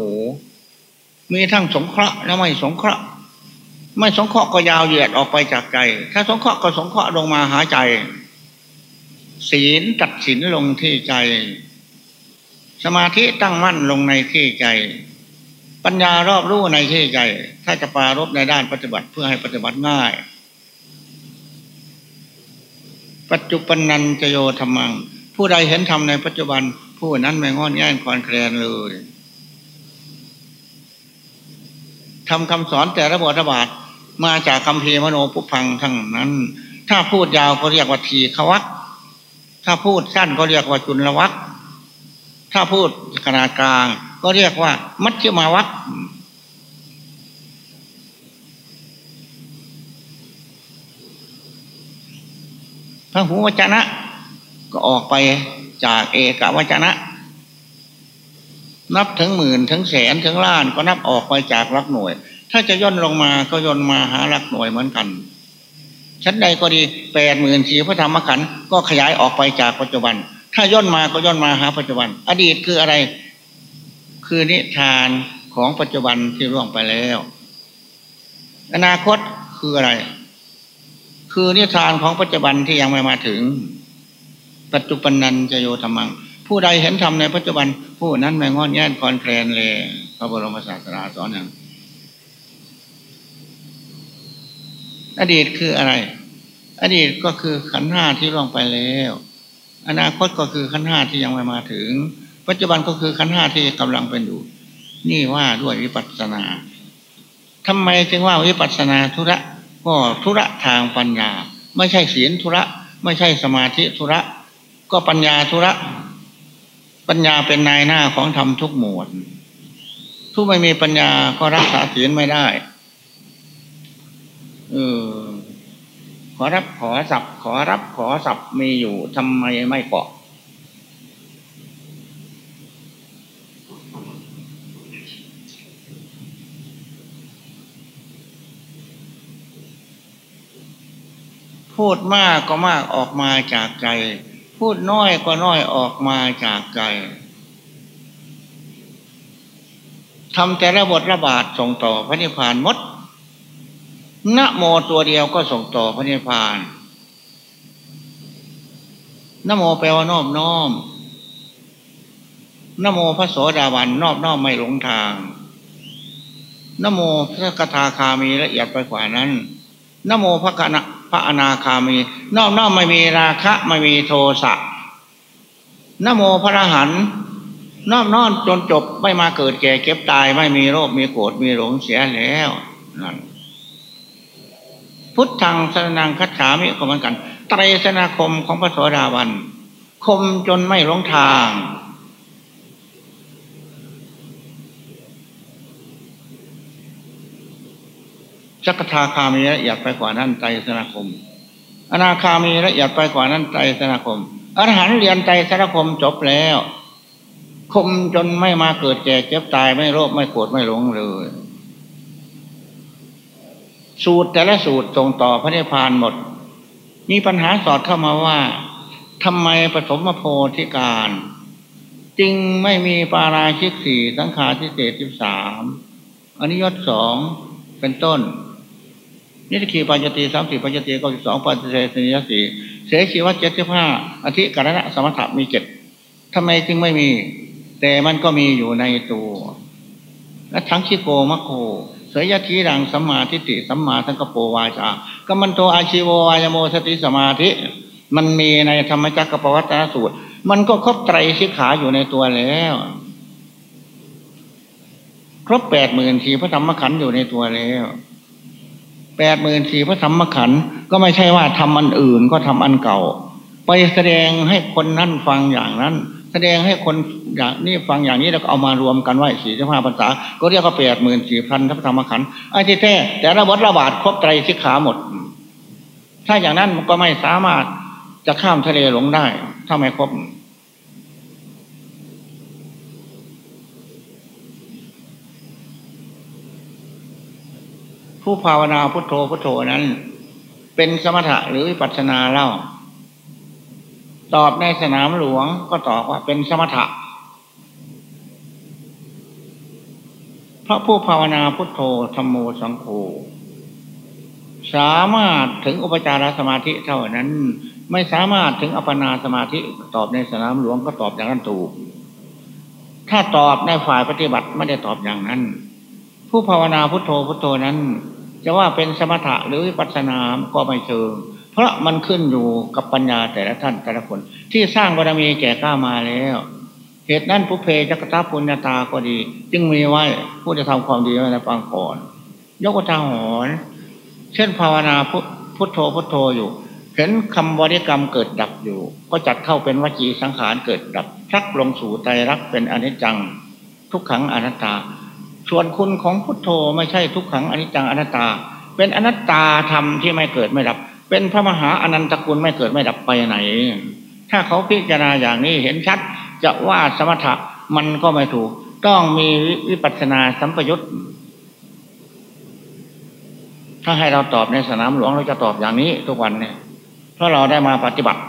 Speaker 2: มีทั้งสงเคราะห์และไม่สงเคราะห์ไม่สงเคราะห์ก็ยาวเหยียดออกไปจากใจ ถ้าสงเคราะห์ก็สงเคราะห์ลงมาหาใจ ศีลตัดสินลงที่ใจ สมาธิตั้งมั่นลงในที่ใจ ปัญญารอบรู้ในที่ใจ ถ้าจะปรารบในด้านปฏิบัติเพื่อให้ปฏิบัติง่าย ปัจจุบันนันจโยธรรมัง ผู้ใดเห็นธรรมในปัจจุบัน ผู้นั้นไม่งอนแย่งคอนแคลนเลยทำคำสอนแต่ระบทระบาดมาจากคำพีมโนปุพังทั้งนั้น ถ้าพูดยาวก็เรียกว่าทีขวักถ้าพูดสั้นก็เรียกว่าจุลวักถ้าพูดขนาดกลาง ก็เรียกว่า มัชฌิมาวัก พระหูวจนะ ก็ออกไปจากเอกวจนะ นับถึงหมื่นถึงแสนถึงล้านก็นับออกไปจากรักหน่วย ถ้าจะย่นลงมาก็ย่นมาหารักหน่วยเหมือนกันชั้นใดก็ดีแปดหมื่นสี่พระธรรมขันธ์ก็ขยายออกไปจากปัจจุบัน ถ้าย่นมาก็ย่นมาหาปัจจุบัน อดีตคืออะไร คือนิทานของปัจจุบันที่ล่วงไปแล้ว อนาคตคืออะไร คือนิทานของปัจจุบันที่ยังไม่มาถึง ปัจจุบันนันจะโยธรรมัง ผู้ใดเห็นธรรมในปัจจุบัน ผู้นั้นไม่งอนแย่นคอนแคลนเลยพระบรมศาสดาสอนอย่างอดีตคืออะไร อดีตก็คือขันห้าที่ล่วงไปแล้ว อนาคตก็คือขันห้าที่ยังไม่มาถึง ปัจจุบันก็คือขันห้าที่กำลังเป็นอยู่ นี่ว่าด้วยวิปัสสนาทำไมจึงว่าวิปัสสนาธุระ ก็ธุระทางปัญญา ไม่ใช่ศีลธุระ ไม่ใช่สมาธิธุระ ก็ปัญญาธุระ ปัญญาเป็นนายหน้าของธรรมทุกหมวดทุกไม่มีปัญญาก็รักษาศีลไม่ได้เออขอรับขอสับขอรับขอสับมีอยู่ทำไมไม่เกาะ พูดมากก็มากออกมาจากใจ พูดน้อยก็น้อยออกมาจากใจทำแต่ระบทระบาดส่งต่อพระนิพพานมดนะโมตัวเดียวก็ส่งต่อพระนิพพานนโมแปลว่านอบน้อมนโมพระโสดาบันนอบน้อมไม่หลงทางนโมพระกทาคามีละเอียดไปกว่านั้น นโมพระกนะพระอนาคามี นอบน้อมไม่มีราคะไม่มีโทสะนโมพระรหันนอบนอมจนจบไม่มาเกิดแก่เก็บตายไม่มีโรคมีโกรธมีหลงเสียแล้วนั่นพุทธังสนังคัจฉามิก็เหมือนกันไตรสนาคมของพระโสดาบัน คมจนไม่หลงทาง จักทาคามีละเอียดไปกว่านั้นไตรสนาคม อนาคามีละเอียดไปกว่านั้นไตรสนาคม อรหันต์เรียนไตรสนาคมจบแล้ว คมจนไม่มาเกิดแก่เจ็บตายไม่โรคไม่โกรธไม่หลงเลย สูตรแต่ละสูตรส่งต่อพระนิพพานหมด มีปัญหาสอดเข้ามาว่าทำไมปฐมโพธิการจึงไม่มีปาราชิกสี่สังขาทิเศษสิบสามอนิยตสองเป็นต้น นิสกีปัญจตีสามสี่ปัญจตีก็สิบสองปัญจเสสนิยสี่เสชีวะเจ็ดสิบห้าอธิการณะสมถะมีเจ็ดทำไมจึงไม่มี แต่มันก็มีอยู่ในตัว และทั้งชิโกมะโคเสยยทีรังสัมมาทิฏฐิสัมมาสังกปวาจากัมมันโตอาชีววายโมสติสมาธิ มันมีในธรรมจักรปวัตนสูตร มันก็ครบไตรสิกขาอยู่ในตัวแล้ว ครบแปดหมื่นสี่พระธรรมขันธ์อยู่ในตัวแล้ว แปดหมื่นสี่พระธรรมขันธ์ก็ไม่ใช่ว่าทำอันอื่นก็ทำอันเก่า ไปแสดงให้คนนั้นฟังอย่างนั้น แสดงให้คนอย่างนี้ฟังอย่างนี้แล้วก็เอามารวมกันไว้สี่สิบห้าภาษา ก็เรียกว่าแปดหมื่นสี่พันทัพธรรมขันธ์ไอ้ที่แท้แต่ระบดระบาดครบไตรสิกขาหมด ถ้าอย่างนั้นมันก็ไม่สามารถจะข้ามทะเลหลงได้ ถ้าไม่ครบ ผู้ภาวนาพุทโธพุทโธนั้น เป็นสมถะหรือวิปัสสนาเล่า ตอบในสนามหลวงก็ตอบว่าเป็นสมถะเพราะผู้ภาวนาพุทโธธรรมโมสังโฆสามารถถึงอุปจารสมาธิเท่านั้น ไม่สามารถถึงอัปปนาสมาธิตอบในสนามหลวงก็ตอบอย่างนั้นถูก ถ้าตอบในฝ่ายปฏิบัติไม่ได้ตอบอย่างนั้น ผู้ภาวนาพุทโธพุทโธนั้น จะว่าเป็นสมถะหรือวิปัสสนาก็ไม่เชิง เพราะมันขึ้นอยู่กับปัญญาแต่ละท่านแต่ละคน ที่สร้างบารมีแก่กล้ามาแล้ว เหตุนั้นผู้เพจักตาปุญญาตาก็ดี จึงมีไว้ผู้จะทำความดีไว้ในปางก่อน ยกทาหรณ์เช่นภาวนาพุทโธพุทโธอยู่เห็นคำบริกรรมเกิดดับอยู่ ก็จัดเข้าเป็นวจีสังขารเกิดดับชักลงสู่ใจรักเป็นอนิจจัง ทุกขังอนัตตา ส่วนคุณของพุทโธไม่ใช่ทุกขังอนิจจังอนัตตา เป็นอนัตตาธรรมที่ไม่เกิดไม่ดับ เป็นพระมหาอนันตกุลไม่เกิดไม่ดับไปไหน ถ้าเขาพิจารณาอย่างนี้เห็นชัดจะว่าสมถะมันก็ไม่ถูก ต้องมีวิปัสสนาสัมปยุตถ้าให้เราตอบในสนามหลวงเราจะตอบอย่างนี้ทุกวันเนี่ยเพราะเราได้มาปฏิบัติ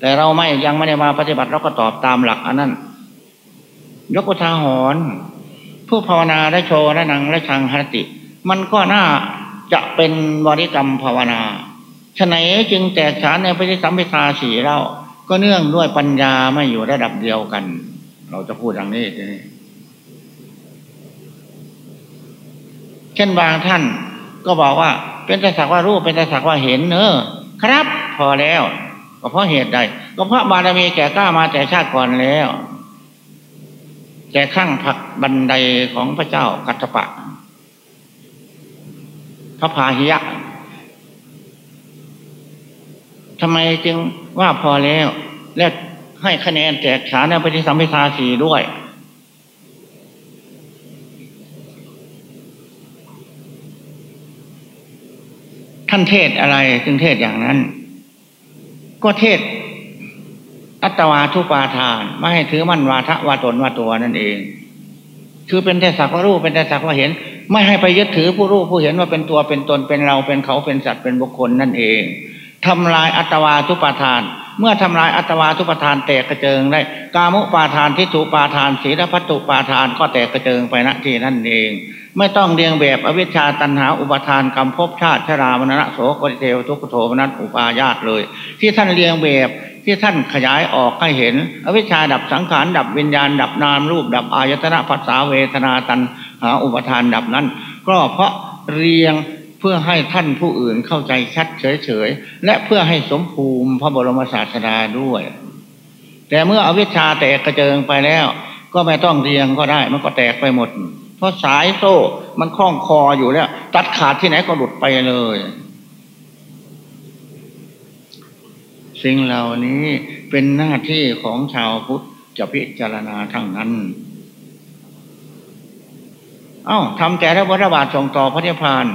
Speaker 2: แต่เราไม่ยังไม่ได้มาปฏิบัติเราก็ตอบตามหลักอันนั้นยกอุทาหรณ์ ผู้ภาวนาได้โชว์และนังและชังหติ มันก็น่าจะเป็นบริกรรมภาวนาฉะนั้นจึงแตกฉานในพระสัมพิทาสีเราก็เนื่องด้วยปัญญาไม่อยู่ระดับเดียวกัน เราจะพูดอย่างนี้ทีนี้เช่นบางท่านก็บอกว่า เป็นแต่สักว่ารูปเป็นแต่สักว่าเห็นเนอครับ พอแล้ว ก็เพราะเหตุใดก็เพราะบารมีแก่กล้ามาแต่ชาติก่อนแล้ว แก่ข้างผักบันไดของพระเจ้ากัตถปะ พระพาหิยะทำไมจึงว่าพอแล้ว และให้คะแนนแจกฉานในปฏิสัมพิทาสีด้วย ท่านเทศอะไรจึงเทศอย่างนั้น ก็เทศ อัตวาทุปาทาน ไม่ให้ถือมั่นวาทะวาตนวาตัวนั่นเอง คือเป็นแต่สักว่ารู้เป็นแต่สักว่าเห็น ไม่ให้ไปยึดถือผู้รู้ผู้เห็นว่าเป็นตัวเป็นตนเป็นเราเป็นเขาเป็นสัตว์เป็นบุคคลนั่นเองทำลายอัตวาทุปาทาน เมื่อทำลายอัตวาทุปาทานแตกกระเจิงได้ กามุปาทานทิฏฐุปาทานศีลพัตตุปาทานก็แตกกระเจิงไปณที่นั่นเอง ไม่ต้องเรียงแบบอวิชชาตันหาอุปทานกรรมภพชาติชรามรณะโสกติเทวทุกโทมนัสอุปาญาตเลย ที่ท่านเรียงแบบ ที่ท่านขยายออกให้เห็น อวิชชาดับสังขารดับวิญญาณ ดับนามรูป ดับอายตนะภาษาเวทนาตันหาอุปทานดับนั้น ก็เพราะเรียงเพื่อให้ท่านผู้อื่นเข้าใจชัดเฉยๆ และเพื่อให้สมภูมิพระบรมศาสดาด้วย แต่เมื่ออวิชชาแตกกระเจิงไปแล้ว ก็ไม่ต้องเรียงก็ได้ มันก็แตกไปหมด เพราะสายโซ่มันคล้องคออยู่แล้ว ตัดขาดที่ไหนก็หลุดไปเลย สิ่งเหล่านี้เป็นหน้าที่ของชาวพุทธจะพิจารณาทั้งนั้น เอา้าทำแต่ละวัฏบาทส่งต่อพระเจ้าพาน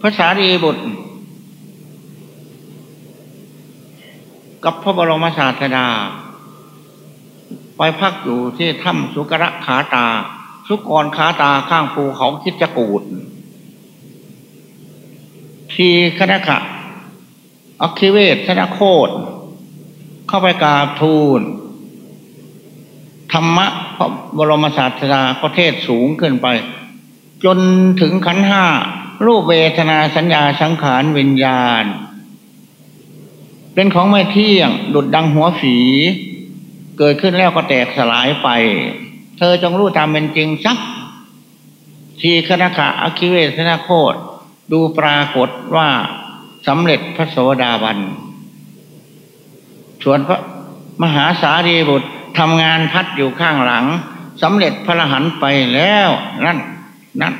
Speaker 2: พระสารีบุตร กับพระบรมศาสดา ไปพักอยู่ที่ถ้ำสุกระขาตา สุกรขาตาข้างภูเขาคิดจะกูดทีคณะขะ อัคิเวทธนะโคตเข้าไปกราบทูล ธรรมะพระบรมศาสดาก็เทศสูงขึ้นไป จนถึงขันห้ารูปเวทนาสัญญาสังขารวิญญาณ เป็นของไม่เที่ยงดุดดังหัวฝี เกิดขึ้นแล้วก็แตกสลายไป เธอจงรู้ตามเป็นจริงสัก ทีคณะขะอคิเวสนาโคตดูปรากฏว่า สำเร็จพระโสดาบัน ส่วนพระมหาสารีบุตรทำงานพัดอยู่ข้างหลังสำเร็จพระรหันไปแล้วนั่นนั่น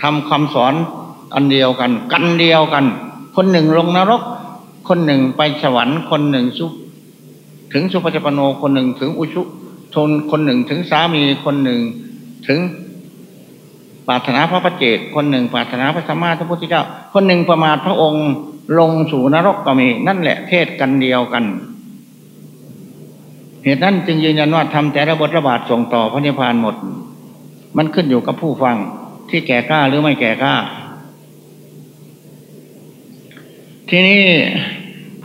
Speaker 2: ทำคำสอนอันเดียวกัน กันเดียวกัน คนหนึ่งลงนรก คนหนึ่งไปสวรรค์ คนหนึ่งสุถึงสุปฏิปโนคนหนึ่งถึงอุชุทนคนหนึ่งถึงสามีคนหนึ่ง ถึง ปรารถนาพระประเจกคนหนึ่งปรารถนาพระสัมมาสัมพุทธเจ้า คนหนึ่งประมาทพระองค์ลงสู่นรกก็มี นั่นแหละเทศกันเดียวกัน เหตุนั้นจึงยืนยันว่าทำแต่ระบทระบาดส่งต่อพระนิพพานหมด มันขึ้นอยู่กับผู้ฟังที่แก่กล้าหรือไม่แก่กล้า ทีนี้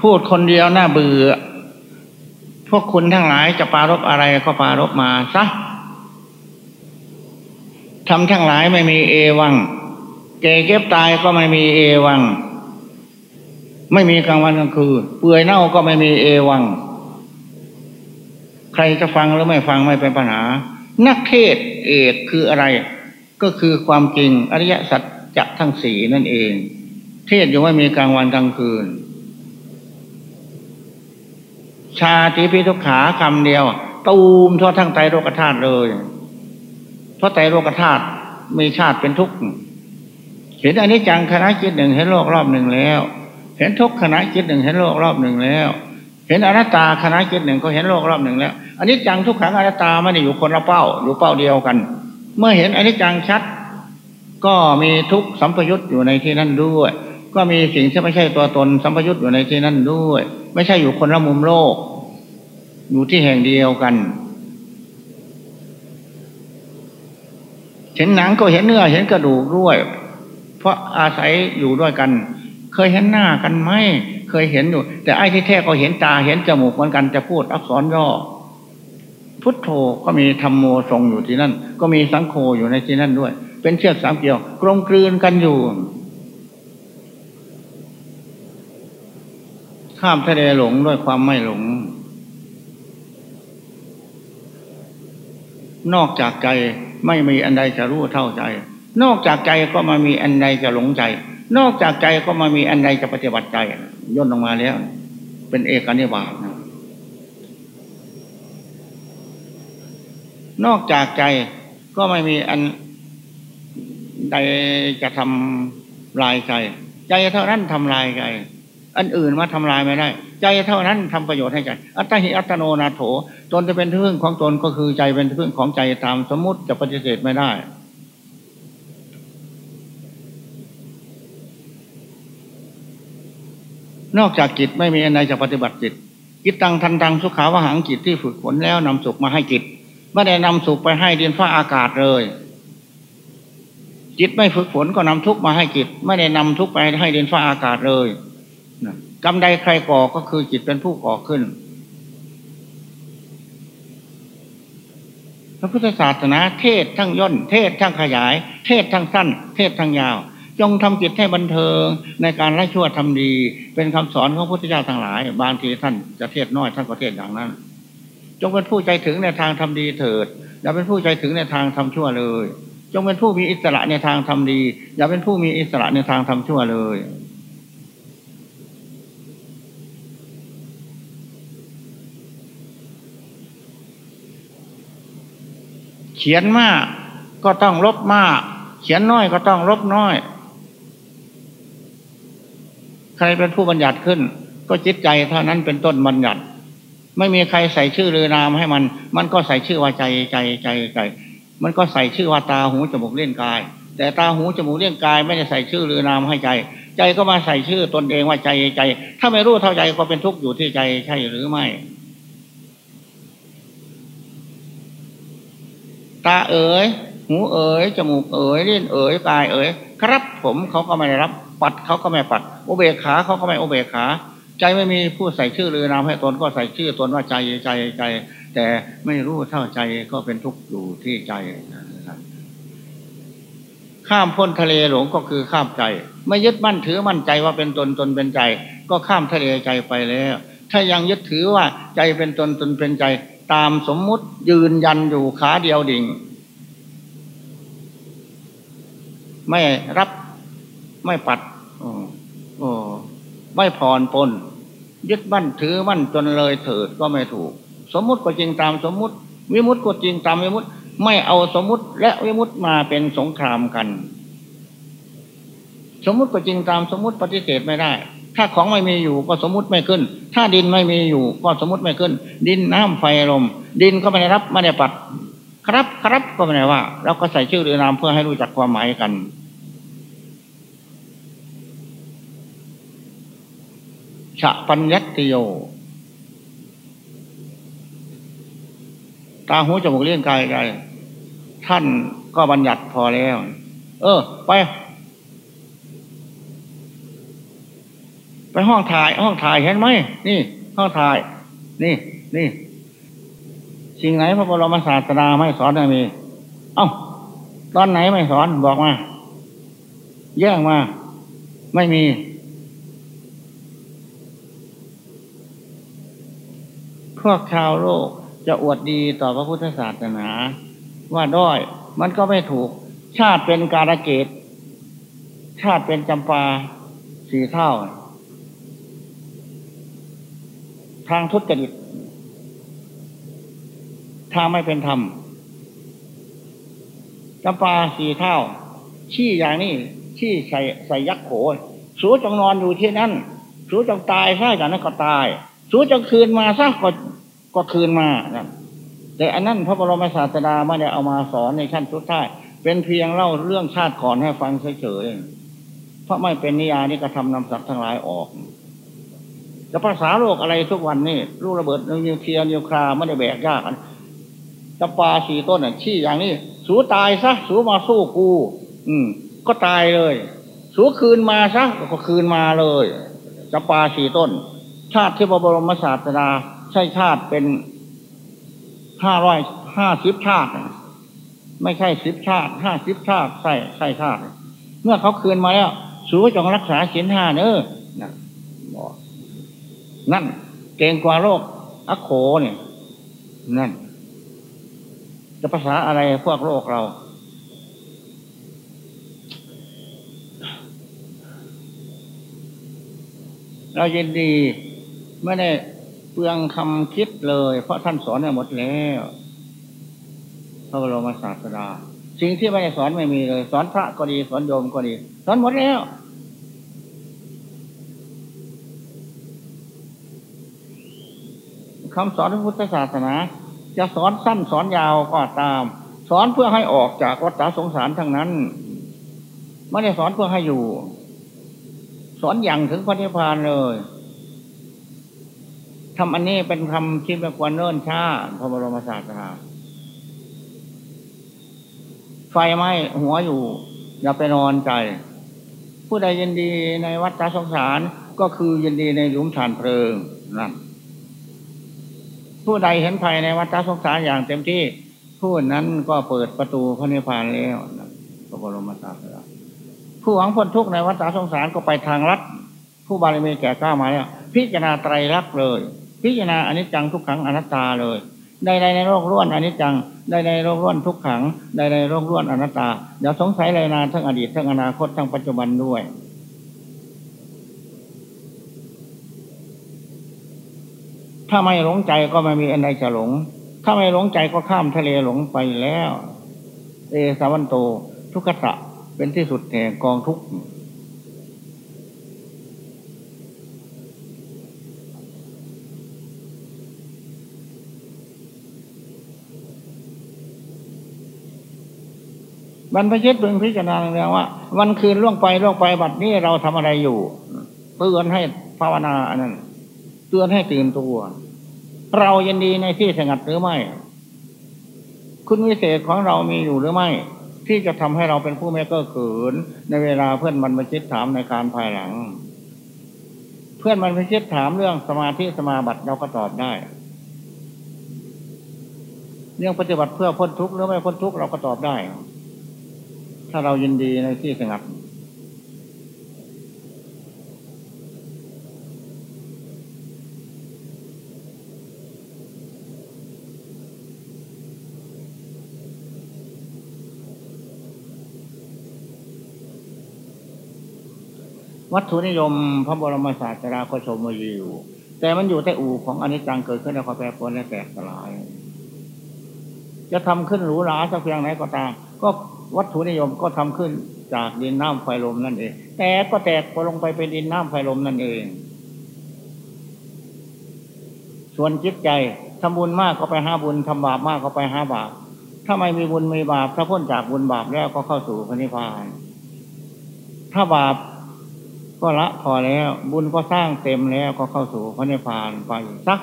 Speaker 2: พูดคนเดียวน่าเบื่อพวกคุณทั้งหลายจะปารบอะไรก็ปารบมาซะ ทำทั้งหลายไม่มีเอวังแก่เก็บตายก็ไม่มีเอวัง ไม่มีกลางวันกลางคืนเปื่อยเน่าก็ไม่มีเอวัง ใครจะฟังหรือไม่ฟังไม่เป็นปัญหา นักเทศเอกคืออะไร ก็คือความจริงอริยสัจจะทั้งสี่นั่นเอง เทศอยู่ไม่มีกลางวันกลางคืน ชาติพิทุกขาคำเดียวตูมทั่วทั้งไตโลกธาตุเลย เพราะไตโลกธาตุมีชาติเป็นทุกข์เห็นอันนี้จังคณะจิตหนึ่งเห็นโลกรอบหนึ่งแล้ว เห็นทุกขณะจิตหนึ่งเห็นโลกรอบหนึ่งแล้ว เห็นอนัตตาคณะจิตหนึ่งก็เห็นโลกรอบหนึ่งแล้วอันนี้จังทุกขังอนัตตาไม่ได้อยู่คนละเป้าอยู่เป้าเดียวกัน เมื่อเห็นอันนี้จังชัด ก็มีทุกสัมปยุตอยู่ในที่นั่นด้วย ก็มีสิ่งที่ไม่ใช่ตัวตนสัมปยุตอยู่ในที่นั่นด้วย ไม่ใช่อยู่คนละมุมโลก อยู่ที่แห่งเดียวกัน เห็นหนังก็เห็นเนื้อเห็นกระดูกด้วย เพราะอาศัยอยู่ด้วยกัน เคยเห็นหน้ากันไหมเคยเห็นอยู่ แต่ไอ้ที่แท้ก็เห็นตาเห็นจมูกเหมือนกันจะพูดอักษรย่อ พุทโธก็มีธรรมโมทรงอยู่ที่นั่น ก็มีสังโฆอยู่ในที่นั่นด้วย เป็นเชือกสามเกี่ยวกลมกลืนกันอยู่ข้ามทะเลหลงด้วยความไม่หลง นอกจากใจ ไม่มีอันใดจะรู้เท่าใจ นอกจากใจก็มามีอันใดจะหลงใจ นอกจากใจก็มามีอันใดจะปฏิบัติใจย่นลงมาแล้ว เป็นเอกนิบาตนะนอกจากใจก็ไม่มีอันใดจะทำลายใจ ใจเท่านั้นทำลายใจ อันอื่นมาทำลายไม่ได้ ใจเท่านั้นทำประโยชน์ให้ใจอัตหิอัตโนนาโถตนจะเป็นที่พึ่งของตนก็คือใจเป็นที่พึ่งของใจตามสมมติจะปฏิเสธไม่ได้ นอกจากจิตไม่มีอะไรจะปฏิบัติจิตจิตตังทันตังสุขาวหังจิตที่ฝึกฝนแล้วนำสุขมาให้จิตไม่ได้นำสุขไปให้ดินฟ้าอากาศเลยจิตไม่ฝึกฝนก็นำทุกมาให้จิต ไม่ได้นำทุกไปให้ดินฟ้าอากาศเลย กรรมใดใครก่อก็คือจิตเป็นผู้ก่อขึ้น พระพุทธศาสนาเทศทั้งย่น เทศทั้งขยาย เทศทั้งสั้น เทศทั้งยาว จงทำจิตให้บันเทิงในการล่ชั่วทำดี เป็นคำสอนของพุทธเจ้าทั้งหลาย บางทีท่านจะเทศน้อยท่านก็เทศอย่างนั้น จงเป็นผู้ใจถึงในทางทำดีเถิด อย่าเป็นผู้ใจถึงในทางทำชั่วเลย จงเป็นผู้มีอิสระในทางทำดี อย่าเป็นผู้มีอิสระในทางทำชั่วเลย ขียนมากก็ต้องลบมาก เขียนน้อยก็ต้องลบน้อย ใครเป็นผู้บัญญัติขึ้น ก็จิตใจเท่านั้นเป็นต้นบัญญัติ ไม่มีใครใส่ชื่อหรือนามให้มัน มันก็ใส่ชื่อว่าใจใจใจใจ มันก็ใส่ชื่อว่าตาหูจมูกเลี้ยงกาย แต่ตาหูจมูกเลี้ยงกาย ไม่ได้ใส่ชื่อหรือนามให้ใจ ใจก็มาใส่ชื่อตนเองว่าใจใจ ถ้าไม่รู้เท่าใจก็เป็นทุกข์อยู่ที่ใจใช่หรือไม่ ตาเอ๋ยหูเอ๋ยจมูกเอ๋ยลิ้นเอ๋ยกายเอ๋ยครับผมเขาก็ไม่ได้รับ ปัดเขาก็ไม่ปัดโอเบขาเขาก็ไม่โอเบขาใจไม่มีผู้ใส่ชื่อหรือนามให้ตนก็ใส่ชื่อตนว่าใจใจใจ แต่ไม่รู้เท่าใจก็เป็นทุกข์อยู่ที่ใจข้ามพ้นทะเลหลงก็คือข้ามใจ ไม่ยึดมั่นถือมั่นใจว่าเป็นตนตนเป็นใจ ก็ข้ามทะเลใจไปแล้ว ถ้ายังยึดถือว่าใจเป็นตนตนเป็นใจ ตามสมมุติยืนยันอยู่ขาเดียวดิ่ง ไม่รับไม่ปัดโอ้ไม่ผ่อนปนยึดมั่นถือมั่นจนเลยเถิดก็ไม่ถูก สมมุติก็จริงตามสมมุติ วิมุติก็จริงตามวิมุติ ไม่เอาสมมุติ และวิมุติมาเป็นสงครามกัน สมมุติก็จริงตามสมมุติปฏิเสธไม่ได้ ถ้าของไม่มีอยู่ก็สมมุติไม่ขึ้น ถ้าดินไม่มีอยู่ก็สมมุติไม่ขึ้น ดินน้ำไฟลม ดินก็ไม่ได้รับไม่ได้ปัด ครับครับก็ไม่ได้ว่า เราก็ใส่ชื่อหรือนามเพื่อให้รู้จักความหมายกัน ฉะปัญญติโย ตาหูจมูกเลี้ยงกายใจท่านก็บัญญัติพอแล้ว เออ ไป ไปห้องถ่ายห้องถ่ายเห็นไหมนี่ ห้องถ่าย นี่นี่สิ่งไหนพระบรมศาสดาไม่สอนไม่มี เอ้า ตอนไหนไม่สอนบอกมาแย่งมา ไม่มี พวกชาวโลกจะอวดดีต่อพระพุทธศาสนา ว่าด้อยมันก็ไม่ถูก ชาติเป็นการเกต ชาติเป็นจำปาสีเท่า ทางทุจริตทางไม่เป็นธรรมจำปาสี่เท่า ชี้อย่างนี้ชี้ใส่ใส่ยักษ์โขสูจงนอนอยู่ที่นั่น สูจงตายซะจากนั้นก็ตาย สูจงคืนมาซะก็ก็คืนมาแต่อันนั้นพระบรมศาสดาไม่ได้เอามาสอนในขั้นสุดท้ายเป็นเพียงเล่าเรื่องชาติก่อนให้ฟังเฉยๆเพราะไม่เป็นนิยานิกระทำนำสัตว์ทั้งหลายออก จะภาษาโลกอะไรทุกวันนี่ลูกระเบิดนิวเคลียร์นิวคลาไม่ได้แบกยากจำปาสีต้นอะชี้อย่างนี้ สูตายซะสูมาสู้กู อืม ก็ตายเลย สูคืนมาซะก็คืนมาเลยจำปาสีต้น ชาติที่พระบรมศาสดาใช่ชาติเป็นห้าร้อยห้าสิบชาติ ไม่ใช่สิบชาติห้าสิบชาติใช่ใช่ชาติ เมื่อเขาคืนมาแล้วสูจงรักษาศีลห้าเนอะบอ นั่น เก่งกว่าโลกอโคเนี่ยนั่น จะภาษาอะไรพวกโลกเรา เรายินดีไม่ได้เปลืองคำคิดเลย เพราะท่านสอนหมดแล้วพระบรมศาสดาสิ่งที่ไม่ได้สอนไม่มีเลย สอนพระก็ดี สอนโยมก็ดี สอนหมดแล้ว คำสอนพระพุทธศาสนา จะสอนสั้นสอนยาวก็ตาม สอนเพื่อให้ออกจากวัฏสงสารทั้งนั้น ไม่ได้สอนเพื่อให้อยู่ สอนอย่างถึงพระนิพพานเลยทำอันนี้เป็นคำที่ไม่ควรเนิ่นช้าพระบรมศาสดาไฟไหม้หัวอยู่ อย่าไปนอนใจ ผู้ใดยินดีในวัฏสงสารก็คือยินดีในหลุมฐานเพลิงนั่น ผู้ใดเห็นภัยในวัฏสงสารอย่างเต็มที่ ผู้นั้นก็เปิดประตูพระนิพพานแล้วพระบรมศาสดาผู้หวังพ้นทุกข์ในวัฏสงสารก็ไปทางรัฐผู้บารมีแก่กล้ามาแล้วพิจารณาไตรลักษณ์เลย พิจารณาอนิจจังทุกขังอนัตตาเลยใดๆในโลกล้วนอนิจจังใดในโลกล้วนทุกขังใดในโลกล้วนอนัตตาอย่าสงสัยเลยนานทั้งอดีตทั้งอนาคตทั้งปัจจุบันด้วย ถ้าไม่หลงใจก็ไม่มีอันใดจะหลง ถ้าไม่หลงใจก็ข้ามทะเลหลงไปแล้ว เอสาวันโต ทุกขะเป็นที่สุดแห่งกองทุกข์บรรพชิตพึงพิจารณาเรื่องว่า วันคืนล่วงไปล่วงไปบัดนี้เราทำอะไรอยู่เตือนให้ภาวนาอันนั้น เตือนให้ตื่นตัว เรายินดีในที่สงัดหรือไม่ คุณวิเศษของเรามีอยู่หรือไม่ ที่จะทำให้เราเป็นผู้ไม่เก้อเขิน ในเวลาเพื่อนบรรพชิตถามในการภายหลัง เพื่อนบรรพชิตถามเรื่องสมาธิสมาบัติเราก็ตอบได้เรื่องปฏิบัติเพื่อพ้นทุกข์หรือไม่พ้นทุกข์เราก็ตอบได้ ถ้าเรายินดีในที่สงัด วัตถุนิยมพระบรมศาสดาก็ชมมาอยู่ แต่มันอยู่ใต้อู่ของอนิจจังเกิดขึ้นในความแปรปรวนและแตกสลาย จะทำขึ้นหรูหราสักเพียงไหนก็ตาม ก็วัตถุนิยมก็ทำขึ้นจากดินน้ำไฟลมนั่นเอง แต่ก็แตกพอลงไปเป็นดินน้ำไฟลมนั่นเอง ส่วนจิตใจทำบุญมากก็ไปหาบุญทำบาปมากก็ไปหาบาป ถ้าไม่มีบุญมีบาป ถ้าพ้นจากบุญบาปแล้วก็เข้าสู่พระนิพพาน ถ้าบาป ก็ละพอแล้ว บุญก็สร้างเต็มแล้วก็เข้าสู่พระนิพพานไปสัก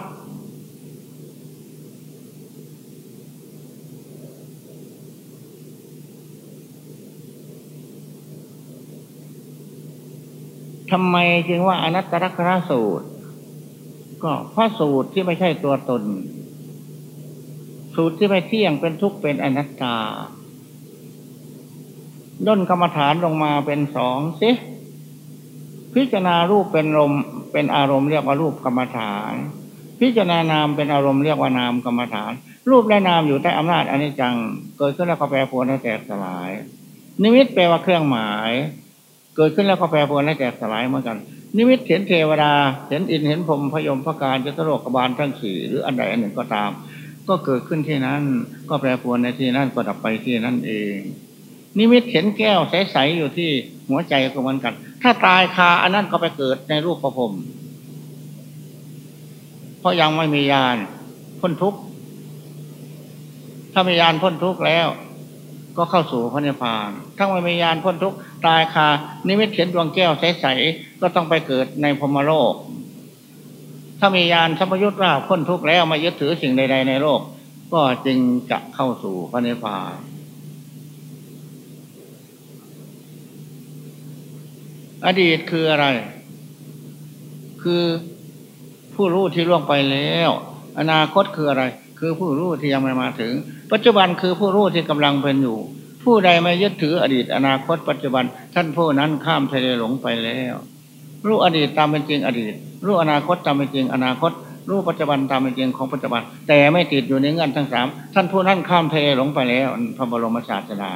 Speaker 2: ทำไมจึงว่าอนัตตลักษณสูตร ก็พราะสูตรที่ไม่ใช่ตัวตน สูตรที่ไม่เที่ยงเป็นทุกข์เป็นอนัตตาย่นกรรมฐานลงมาเป็นสองสิ พิจารณารูปเป็นลมเป็นอารมณ์เรียกว่ารูปกรรมฐาน พิจารณานามเป็นอารมณ์เรียกว่านามกรรมฐาน รูปและนามอยู่ใต้อำนาจอนิจจัง เกิดขึ้นแล้วก็แปรปรวนและแตกสลาย นิมิตแปลว่าเครื่องหมาย เกิดขึ้นแล้วก็แปรปรวนและแตกสลายเหมือนกัน นิมิตเห็นเทวดาเห็นอินเห็นพรมพยมพระการจตุโลกบาลทั้งสี่หรืออันใดอันหนึ่งก็ตาม ก็เกิดขึ้นที่นั้น ก็แปรปรวนในที่นั้นก็ดับไปที่นั่นเองนิมิตเห็นแก้วใสๆอยู่ที่หัวใจก็เหมือนกัน ถ้าตายคาอันนั้นก็ไปเกิดในรูปประพรมเพราะยังไม่มียานพ้นทุกข์ถ้ามียานพ้นทุกข์แล้ว ก็เข้าสู่พระนิพพานถ้าไม่มียานพ้นทุกข์ตายคานิมิตเห็นดวงแก้วใสๆก็ต้องไปเกิดในพรมโลก ถ้ามียานสัมยุตว่าพ้นทุกข์แล้วมายึดถือสิ่งใด ๆ ในโลก ก็จึงจะเข้าสู่พระนิพพาน อดีตคืออะไร คือผู้รู้ที่ล่วงไปแล้ว อนาคตคืออะไร คือผู้รู้ที่ยังไม่มาถึง ปัจจุบันคือผู้รู้ที่กำลังเป็นอยู่ ผู้ใดไม่ยึดถืออดีต อนาคต ปัจจุบัน ท่านผู้นั้นข้ามทะเลหลงไปแล้ว รู้อดีตตามเป็นจริงอดีต รู้อนาคตตามเป็นจริงอนาคต รู้ปัจจุบันตามเป็นจริงของปัจจุบัน แต่ไม่ติดอยู่ในเงื่อนทั้งสามท่านผู้นั้นข้ามทะเลหลงไปแล้วพระบรมศาสดา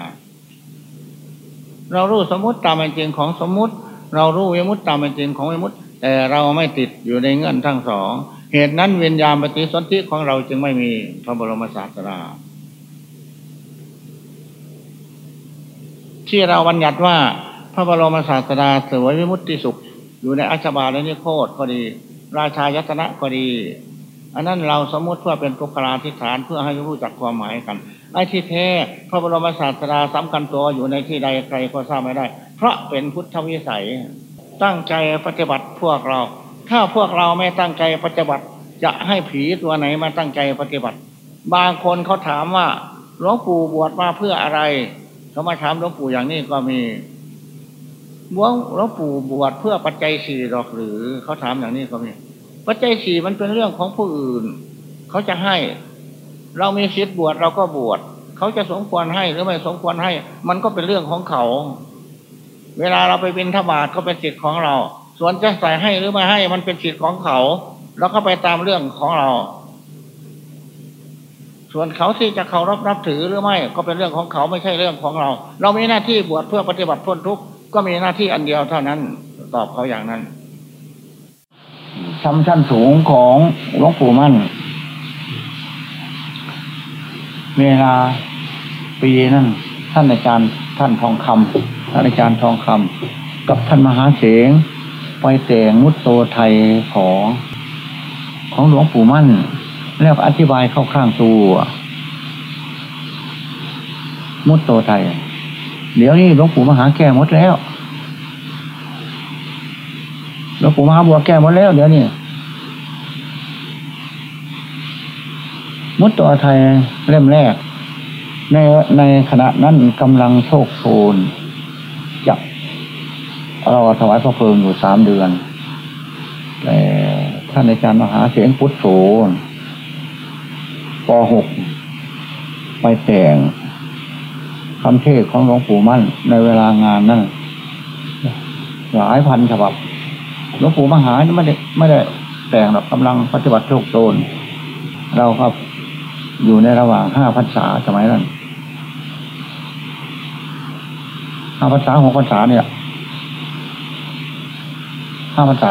Speaker 2: เรารู้สมมติตามเป็นจริงของสมมติ เรารู้วิมุตตามเป็นจริงของวิมุตแต่เราไม่ติดอยู่ในเงื่อนทั้งสองเหตุนั้นวิญญาณปฏิสนธิของเราจึงไม่มีพระบรมศาสดาที่เราบัญญัติว่าพระบรมศาสดาเสวยวิมุตติสุข อยู่ในอัชบาลและนิโคตก็ดี ราชายตนะก็ดี อันนั้นเราสมมติเพื่อเป็นปุคลาธิฐานเพื่อให้รู้จักความหมายกันไอ้ที่แท้พระบรมศาสดาสำคัญตัวอยู่ในที่ใดใครก็ทราบไม่ได้ เพราะเป็นพุทธวิสัย ตั้งใจปฏิบัติพวกเรา ถ้าพวกเราไม่ตั้งใจปฏิบัติ จะให้ผีตัวไหนมาตั้งใจปฏิบัติ บางคนเขาถามว่าหลวงปู่บวชมาเพื่ออะไรเขามาถามหลวงปู่อย่างนี้ก็มีบวหลวงปู่บวชเพื่อปัจจัยสี่หรอกหรือเขาถามอย่างนี้ก็มี ปัจจัยสี่มันเป็นเรื่องของผู้อื่น เขาจะให้ เรามีสิทธิ์บวชเราก็บวชเขาจะสมควรให้หรือไม่สมควรให้ มันก็เป็นเรื่องของเขา เวลาเราไปบินทบาทก็เป็นสิทธิ์ของเรา ส่วนจะใส่ให้หรือไม่ให้ มันเป็นสิทธิ์ของเขา เราก็ไปตามเรื่องของเรา ส่วนเขาที่จะเคารพนับถือหรือไม่ ก็เป็นเรื่องของเขาไม่ใช่เรื่องของเรา เรามีหน้าที่บวชเพื่อปฏิบัติพ้นทุกข์ก็มีหน้าที่อันเดียวเท่านั้น ตอบเขาอย่างนั้น ทำชั้นสูงของหลวงปู่มั่น เวลาปีนั้นท่านอาจารย์ท่านทองคำท่านอาจารย์ทองคำกับท่านมหาเสงไปแต่งมุตโตไทยของของหลวงปู่มั่น แล้วอธิบายเข้าข้างตัวมุตโตไทย เดี๋ยวนี้หลวงปู่มหาแก้หมดแล้ว หลวงปู่มหาบัวแก้หมดแล้วเดี๋ยวนี้มุตโตไทยเล่มแรก ในในขณะนั้นกำลังโชคโชนจะเราถวายพระเพลิงอยู่สามเดือนแต่ท่านอาจารย์มหาเสียงพุทธโสป .6 ไปแต่งคำเทศของหลวงปู่มั่นในเวลางานนั้นหลายพันฉบับ หลวงปู่มหาไม่ได้ไม่ได้แต่งหรอกกำลังปฏิบัติโชคโชนเราครับอยู่ในระหว่างห้าพรรษาสมัยนั้นห้าพรรษาหกพรรษาเนี่ยห้าพรรษา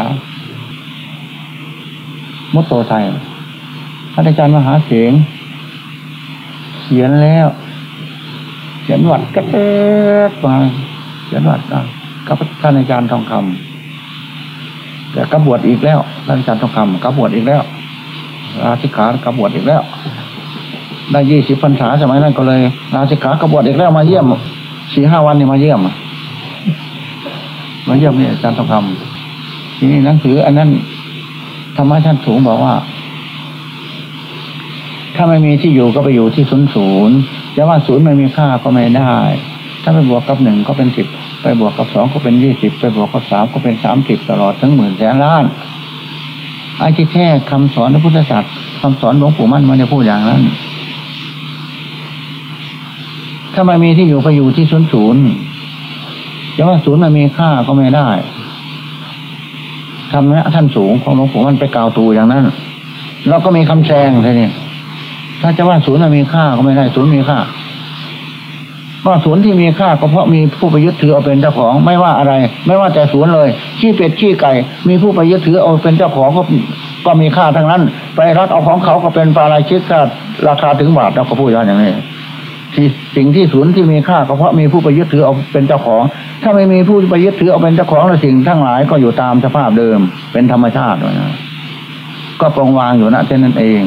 Speaker 2: มุตโตไทยท่านอาจารย์มหาเสียงเขียนแล้ว เขียนวัดกระเต๊ดมาเขียนวัดนะกับท่านอาจารย์ทองคำ แต่กบวชอีกแล้วท่านอาจารย์ทองคำกบวชอีกแล้วราชิกากบวชอีกแล้ว ได้ยี่สิบพรรษาสมัยนั้นก็เลยราชิกากบวชอีกแล้วมาเยี่ยมสี่ห้าวันนี่มาเยี่ยมมาเยี่ยมนี่อาจารย์ทองคำทีนี้หนังสือ อันนั้นธรรมะชั้นสูงบอกว่า ถ้าไม่มีที่อยู่ก็ไปอยู่ที่ศูนย์ศูนย์จะว่าศูนย์ไม่มีค่าก็ไม่ได้ ถ้าไปบวกกับหนึ่งก็เป็นสิบ ไปบวกกับสองก็เป็นยี่สิบไปบวกกับสามก็เป็นสามสิบตลอดทั้งหมื่นแสนล้านไอ้ที่แท้คำสอนพระพุทธศาสนาคำสอนหลวงปู่มั่นมันจะพูดอย่างนั้น ถ้าไม่มีที่อยู่ไปอยู่ที่ศูนย์ศูนย์จะว่าศูนย์มันมีค่าก็ไม่ได้ทำนะท่านสูงของหลวงปู่มั่นไปกล่าวตูอย่างนั้นแล้วก็มีคำแซงทีนี้ถ้าจะว่าศูนย์มันมีค่าก็ไม่ได้ ศูนย์มีค่า ก็ศูนย์ที่มีค่าก็เพราะมีผู้ไปยึดถือเอาเป็นเจ้าของไม่ว่าอะไร ไม่ว่าแต่ศูนย์เลย ขี้เป็ดขี้ไก่ มีผู้ไปยึดถือเอาเป็นเจ้าของก็ก็มีค่าทั้งนั้น ไปรัดเอาของเขาก็เป็นปลาลายชิดค่าราคาถึงบาทแล้วก็พูดอย่างนี้ที่สิ่งที่ศูนย์ที่มีค่าก็เพราะมีผู้ไปยึดถือเอาเป็นเจ้าของ ถ้าไม่มีผู้ไปยึดถือเอาเป็นเจ้าของแล้วสิ่งทั้งหลายก็อยู่ตามสภาพเดิม เป็นธรรมชาตินะก็ปรงวางอยู่นะเช่นนั้นเอง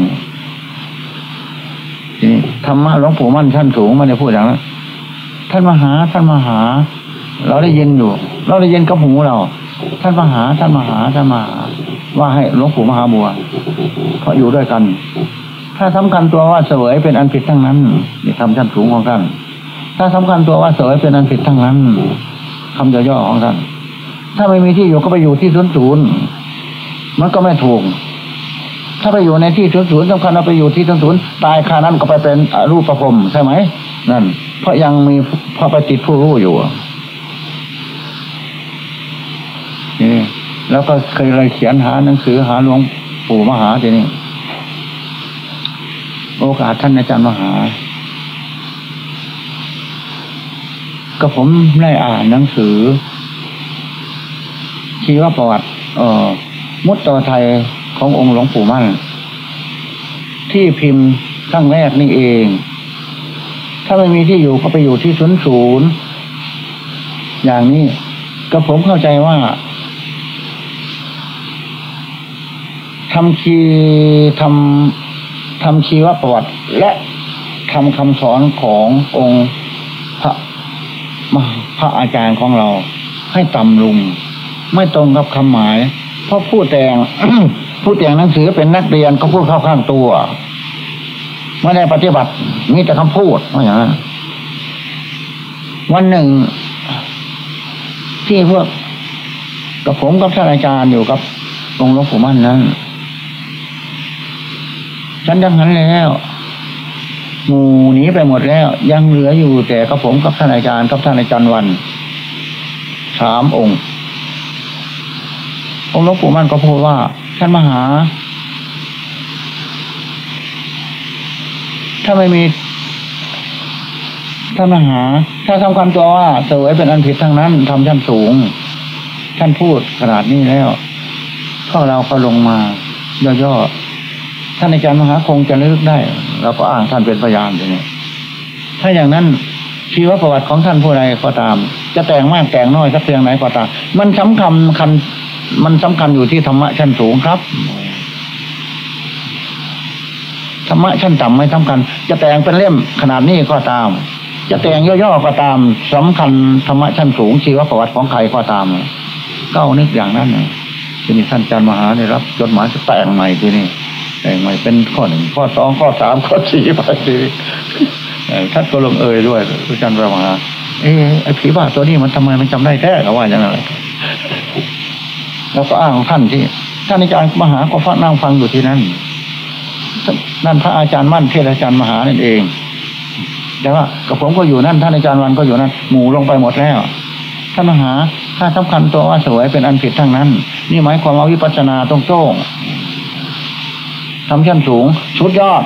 Speaker 2: ที่ธรรมะหลวงปู่มั่นชั้นสูงมันจะพูดอย่างนั้น ท่านมหาท่านมหา เราได้ยินอยู่ เราได้ยินกับหูเรา ท่านมหาท่านมหาท่านมหา ว่าให้หลวงปู่มหาบัวเพราะอยู่ด้วยกัน ถ้าสำคัญตัวว่าเสวยเป็นอันผิดทั้งนั้นนี่คำชั้นสูงของท่านถ้าสำคัญตัวว่าเสวยเป็นอันผิดทั้งนั้นคำย่อๆของท่านถ้าไม่มีที่อยู่ก็ไปอยู่ที่ศูนย์ศูนย์มันก็ไม่ถูกถ้าไปอยู่ในที่ศูนย์ศูนย์สำคัญเราไปอยู่ที่ศูนย์ศูนย์ตายคานั้นก็ไปเป็นรูปประพรมใช่ไหมนั่น เพราะยังมีพระปติดผู้รู้อยู่นี่แล้วก็เคยเลยเขียนหาหนังสือหาหลวงปู่มหาทีนี้โอกาสท่านอาจารย์มหา ก็ผมได้อ่านหนังสือ ชีวประวัติ เอ่อ มุตตไทยขององค์หลวงปู่มั่น ที่พิมพ์ครั้งแรกนี่เอง ถ้าไม่มีที่อยู่ก็ไปอยู่ที่ศูนย์ศูนย์อย่างนี้ก็ผมเข้าใจว่าทำคีทำทำชีวประวัติ และทำคำสอนขององค์พระพระอาจารย์ของเรา ให้ต่ำลงไม่ตรงกับคำหมาย เพราะผู้แต่งผู้แต่งหนังสือเป็นนักเรียนก็พูดเข้าข้างตัว ไม่ได้ปฏิบัติมีแต่คำพูดว่าอย่างนั้นวันหนึ่ง ที่พวกกับผมกับท่านอาจารย์อยู่กับองค์หลวงปู่มั่นนั้นฉันดังนั้นแล้วหมู่หนีไปหมดแล้ว ยังเหลืออยู่แต่กับผมกับท่านอาจารย์กับท่านอาจารย์วันสามองค์ องค์หลวงปู่มั่นก็พูดว่าท่านมหา ถ้าไม่มีท่านมหา ถ้าทำความตัวว่าเสวยเป็นอันผิดทั้งนั้นทำชั้นสูงท่านพูดขนาดนี้แล้วพวกเราก็ลงมา ย่อๆท่านอาจารย์มหาคงจะนึกได้เราก็อ้างท่านเป็นพยานอย่างนี้ถ้าอย่างนั้นชีวประวัติของท่านผู้ใดก็ตาม จะแต่งมากแต่งน้อยสักเพียงไหนก็ตาม มันสำคัญคันมันสำคัญอยู่ที่ธรรมะชั้นสูงครับ ธรรมะชั้นต่ำไม่สำคัญ จะแต่งเป็นเล่มขนาดนี้ก็ตาม จะแต่งย่อๆก็ตามสำคัญธรรมะชั้นสูงชีวประวัติของใครก็ตามเก้านึกอย่างนั้นทีนี้ท่านอาจารย์มหาได้รับจดหมายจะแต่งใหม่ทีนี้แต่งใหม่เป็นข้อหนึ่งข้อสองข้อสามข้อสี่ไปทีท่านก็ลงเอยด้วยอาจารย์ประมาเออไอ้ผีบ้าตัวนี้มันทำไมมันจำได้แท้เขาว่าอย่างไรแล้วก็อ้างของท่านที่ท่านอาจารย์มหาก็ฟังนั่งฟังอยู่ที่นั่น นั่นพระอาจารย์มั่นเทศอาจารย์มหานั่นเอง แต่ว่ากับผมก็อยู่นั่นท่านอาจารย์วันก็อยู่นั่นหมู่ลงไปหมดแล้วท่านมหาถ้าสำคัญตัวว่าสวยเป็นอันผิดทั้งนั้น นี่หมายความว่าวิปัสสนาตรงโจ้งทำชั้นสูงชุดยอด